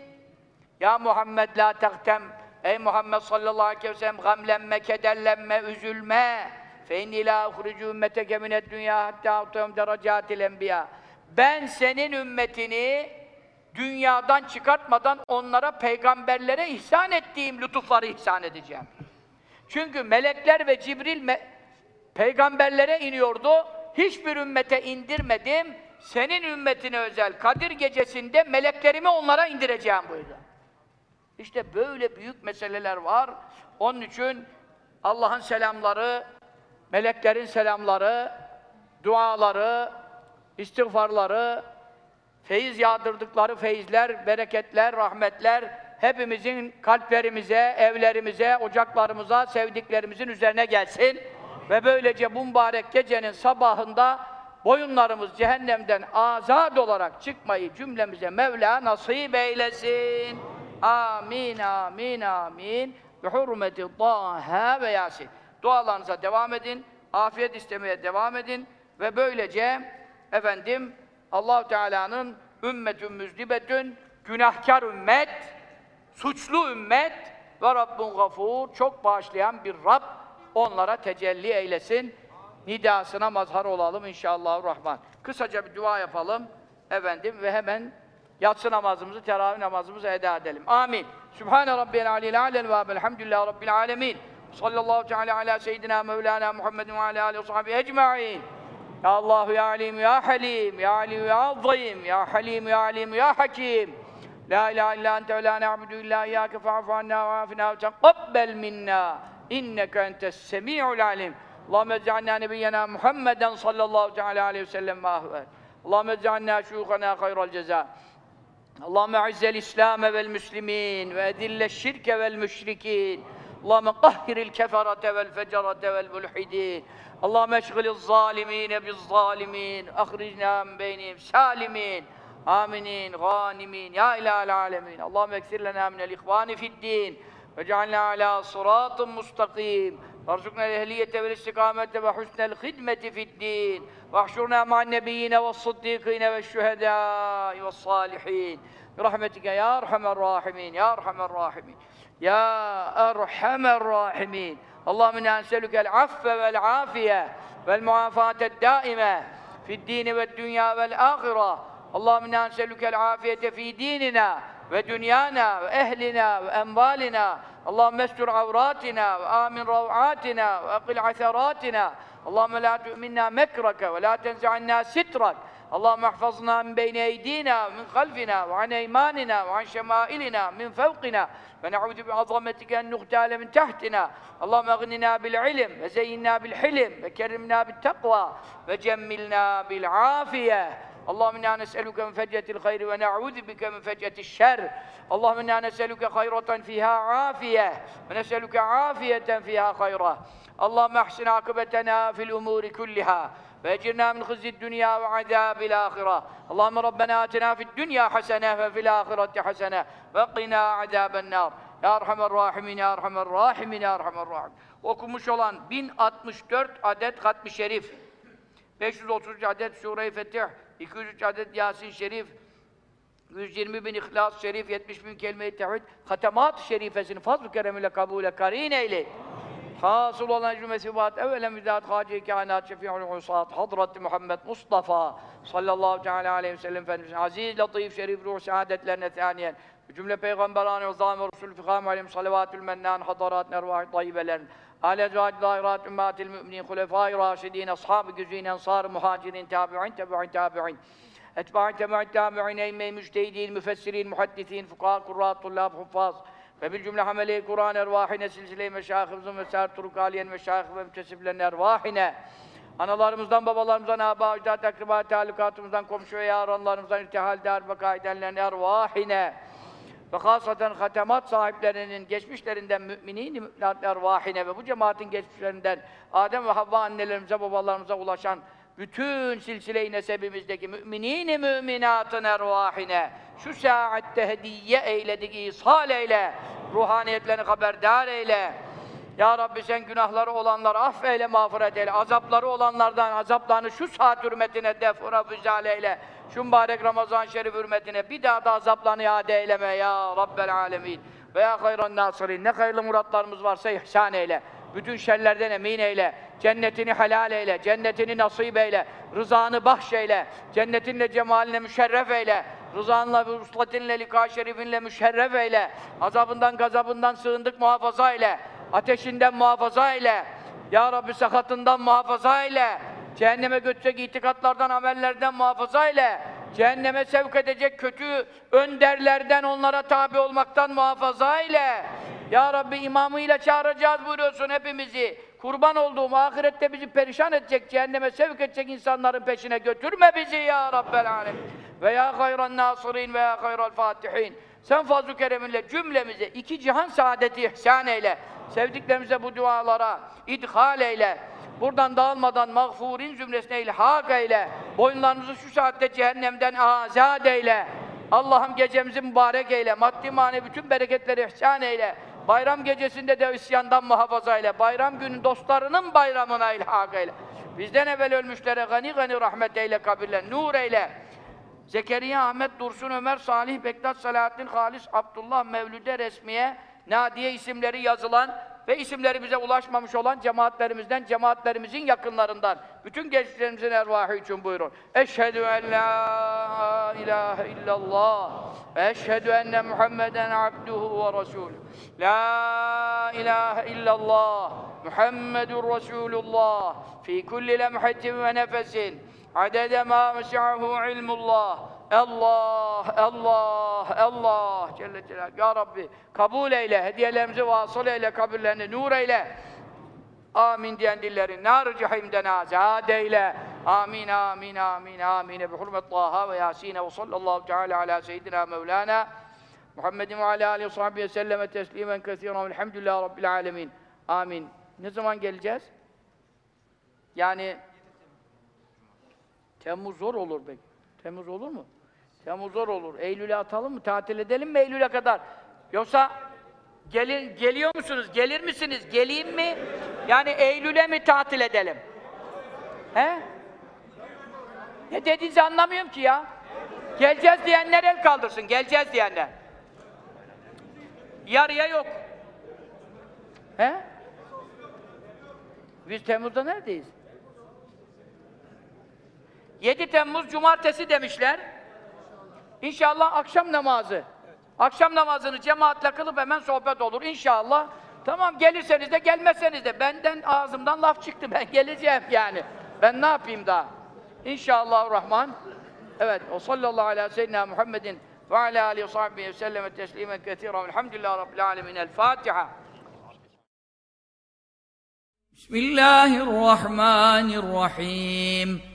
[SPEAKER 1] Ya Muhammed la tehtem Ey Muhammed sallallahu aleyhi ve sellem gamlenme, kederlenme, üzülme. Fe inni la uhricu ümmeteke mined dünya hatta utum derecatil enbiya. Ben senin ümmetini dünyadan çıkartmadan onlara peygamberlere ihsan ettiğim lütufları ihsan edeceğim. Çünkü melekler ve Cibril me peygamberlere iniyordu. Hiçbir ümmete indirmedim. Senin ümmetine özel Kadir gecesinde meleklerimi onlara indireceğim buyurdu. İşte böyle büyük meseleler var. Onun için Allah'ın selamları, meleklerin selamları, duaları, istiğfarları, feyiz yağdırdıkları feyizler, bereketler, rahmetler hepimizin kalplerimize, evlerimize, ocaklarımıza, sevdiklerimizin üzerine gelsin. Ve böylece bu mübarek gecenin sabahında boyunlarımız cehennemden azad olarak çıkmayı cümlemize Mevla nasip eylesin. Amin, amin, amin. Bi hurmeti Taha ve Yasin. Dualarınıza devam edin. Afiyet istemeye devam edin. Ve böylece efendim allah Teala'nın ümmetün müzdibetün günahkar ümmet, suçlu ümmet ve Rabbun gafur çok bağışlayan bir Rab onlara tecelli eylesin. Nidasına mazhar olalım inşallah rahman. Kısaca bir dua yapalım efendim ve hemen yatsı namazımızı, teravih namazımızı eda edelim. Amin. Sübhane Rabbiyel aleyhi alel ve elhamdülillahi Rabbil alemin. Sallallahu teala ala seyyidina Mevlana Muhammedin ve ala alihi ve sahbihi ecma'in. Ya Allah ya Alim ya Halim ya Ali ya Azim ya Halim ya Alim ya Hakim. La ilahe illa ente ve la na'budu illa iyyake fa'fu anna ve afina ve teqabbel minna. İnneke entes semi'ul alim. Allahümme ec'alna nebiyyena Muhammeden sallallahu teala aleyhi ve sellem ve ahvel. Allahümme ec'alna şuyukana hayral ceza. اللهم اعز الاسلام والمسلمين واذل الشرك والمشركين اللهم قهر الكفرة والفجرة والملحدين اللهم اشغل الظالمين بالظالمين اخرجنا من بينهم سالمين آمنين غانمين. يا إله العالمين. اللهم أكثر لنا من الإخوان في الدين واجعلنا على صراط مستقيم. وارزقنا الأهلية والاستقامة وحسن الخدمة في الدين. واحشرنا مع النبيين والصديقين والشهداء والصالحين. برحمتك يا أرحم الراحمين يا أرحم الراحمين يا أرحم الراحمين. اللهم إنا نسألك العفو والعافية والمعافاة الدائمة في الدين والدنيا والآخرة. اللهم إنا نسألك العافية في ديننا ودنيانا وأهلنا وأموالنا. اللهم استر عوراتنا وآمن روعاتنا وأقل عثراتنا. اللهم لا تؤمنا مكرك ولا تنزع عنا سترك. اللهم احفظنا من بين أيدينا ومن خلفنا وعن أيماننا وعن شمائلنا من فوقنا. فنعوذ بعظمتك أن نغتال من تحتنا. اللهم أغننا بالعلم وزينا بالحلم وكرمنا بالتقوى وجملنا بالعافية. اللهم أنا نسألك من فجة الخير ونعوذ بك من فجة الشر. اللهم أنا نسألك خيرة فيها عافية ونسألك عافية فيها خيرة. اللهم احسن عاقبتنا في الأمور كلها وأجرنا من خزي الدنيا وعذاب الآخرة. اللهم ربنا آتنا في الدنيا حسنة وفي الآخرة حسنة وقنا عذاب النار. Ya Erhamer Rahimin, Ya Erhamer Rahimin, Ya Erhamer Rahim. Okumuş olan 1064 adet hatmi şerif, 530 adet Sure-i Fetih, 203 adet Yasin Şerif, 120 bin İhlas Şerif, 70 bin kelime-i tevhid, hatemat şerifesini fazl-ı keremiyle kabule karin eyle. Hasıl olan cümlesi vaat evvelen müddat hacı kainat şefi'ul husat Hazreti Muhammed Mustafa sallallahu teala aleyhi ve sellem Efendimiz aziz, latif, şerif, ruh saadetlerine thaniyen cümle zâme ve Resul fikâme aleyhim salavatül mennan hadarat nervâh-ı tayyibelerin âle ezvâc dâirât ümmâtil müminin hulefâ-i râşidîn ashâb-ı güzîn ensâr muhacirin tabi'in tabi'in tabi'in etbâ'i tebi'in tabi'in eyyme müçtehidîn müfessirin muhaddisîn fukâ kurrâ tullâb huffâz. Ve bil cümle hamele Kur'an ervahine silsile-i meşâhımızın ve sâr turuk aliyen meşâhı ve mütesiflerin ervahine analarımızdan, babalarımızdan, âbâ, ücdâd, akribâ, talukatımızdan, komşu ve yaranlarımızdan, irtihal, dar, beka edenlerin ervahine ve hasaten hatemat sahiplerinin geçmişlerinden müminin müminat ervahine ve bu cemaatin geçmişlerinden Adem ve Havva annelerimize, babalarımıza ulaşan bütün silsile-i nesebimizdeki müminin müminatın ervahine şu saatte hediye eyledik, ishal eyle, ruhaniyetlerini haberdar eyle. Ya Rabbi sen günahları olanları affeyle, mağfiret eyle. Azapları olanlardan azaplarını şu saat hürmetine defura füzal eyle. Şu mübarek Ramazan şerif hürmetine bir daha da azaplarını iade eyleme ya Rabbel alemin. Ve ya hayran nasirin. Ne hayırlı muratlarımız varsa ihsan eyle. Bütün şerlerden emin eyle. Cennetini helal eyle. Cennetini nasip eyle. Rızanı bahşeyle. Cennetinle cemaline müşerref eyle. Rızanla ve uslatinle lika şerifinle müşerref eyle. Azabından gazabından sığındık muhafaza eyle. Ateşinden muhafaza eyle. Ya Rabbi sakatından muhafaza eyle. Cehenneme götürecek itikatlardan, amellerden muhafaza eyle. Cehenneme sevk edecek kötü önderlerden onlara tabi olmaktan muhafaza eyle. Ya Rabbi imamıyla çağıracağız buyuruyorsun hepimizi. Kurban olduğum ahirette bizi perişan edecek, cehenneme sevk edecek insanların peşine götürme bizi ya Rabbel Alem. Ve ya hayran nasirin ve ya hayral fatihin. Sen fazl-ı kereminle cümlemize iki cihan saadeti ihsan eyle. Sevdiklerimize bu dualara idhal eyle. Buradan dağılmadan mağfurin zümresine ilhak eyle. Boyunlarımızı şu saatte cehennemden azad eyle. Allah'ım gecemizi mübarek eyle. Maddi manevi bütün bereketleri ihsan eyle. Bayram gecesinde de isyandan muhafaza eyle. Bayram günü dostlarının bayramına ilhak eyle. Bizden evvel ölmüşlere gani gani rahmet eyle kabirler. Nur eyle. Zekeriya, Ahmet, Dursun, Ömer, Salih, Bektaş, Selahattin, Halis, Abdullah, Mevlüde, Resmiye, Nadiye isimleri yazılan ve isimleri bize ulaşmamış olan cemaatlerimizden, cemaatlerimizin yakınlarından, bütün gençlerimizin ervahı için buyurun. Eşhedü en la ilahe illallah ve eşhedü enne Muhammeden abduhu ve resulü. La ilahe illallah Muhammedun Resulullah fi kulli lemhatin ve nefesin adede ma mes'ahu ilmullah Allah, Allah, Allah Celle Celaluhu. Ya Rabbi kabul eyle, hediyelerimizi vasıl eyle, kabirlerini nur eyle. Amin diyen dillerin nar-ı cehimden azad eyle. Amin, amin, amin, amin. Bi hurmet Taha ve Yasin ve sallallahu teala ala seyyidina Mevlana Muhammedin ve ala aleyhi ve sahbihi selleme teslimen kesiren velhamdülillahi rabbil alemin. Amin. Ne zaman geleceğiz? Yani Temmuz zor olur belki. Temmuz olur mu? Temmuz zor olur. Eylül'e atalım mı? Tatil edelim mi Eylül'e kadar? Yoksa gelir, geliyor musunuz? Gelir misiniz? Geleyim mi? Yani Eylül'e mi tatil edelim? He? Ne dediğinizi anlamıyorum ki ya. Geleceğiz diyenler el kaldırsın. Geleceğiz diyenler. Yarıya yok. He? Biz Temmuz'da neredeyiz? 7 Temmuz Cumartesi demişler. İnşallah akşam namazı. Akşam namazını cemaatle kılıp hemen sohbet olur inşallah. Tamam gelirseniz de gelmezseniz de benden ağzımdan laf çıktı. Ben geleceğim yani. Ben ne yapayım daha? İnşallah Rahman. Evet. O sallallahu aleyhi ve seyyidina Muhammedin ve alâ aleyhi ve sahbihi ve selleme teslimen kethîra velhamdülillâhi rabbil âlemin. El Fatiha.
[SPEAKER 2] Bismillahirrahmanirrahim.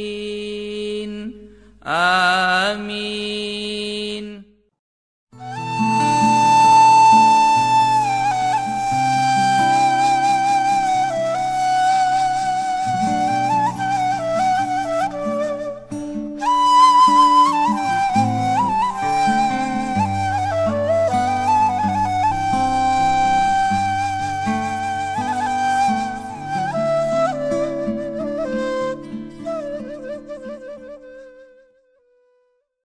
[SPEAKER 2] الضالين آمين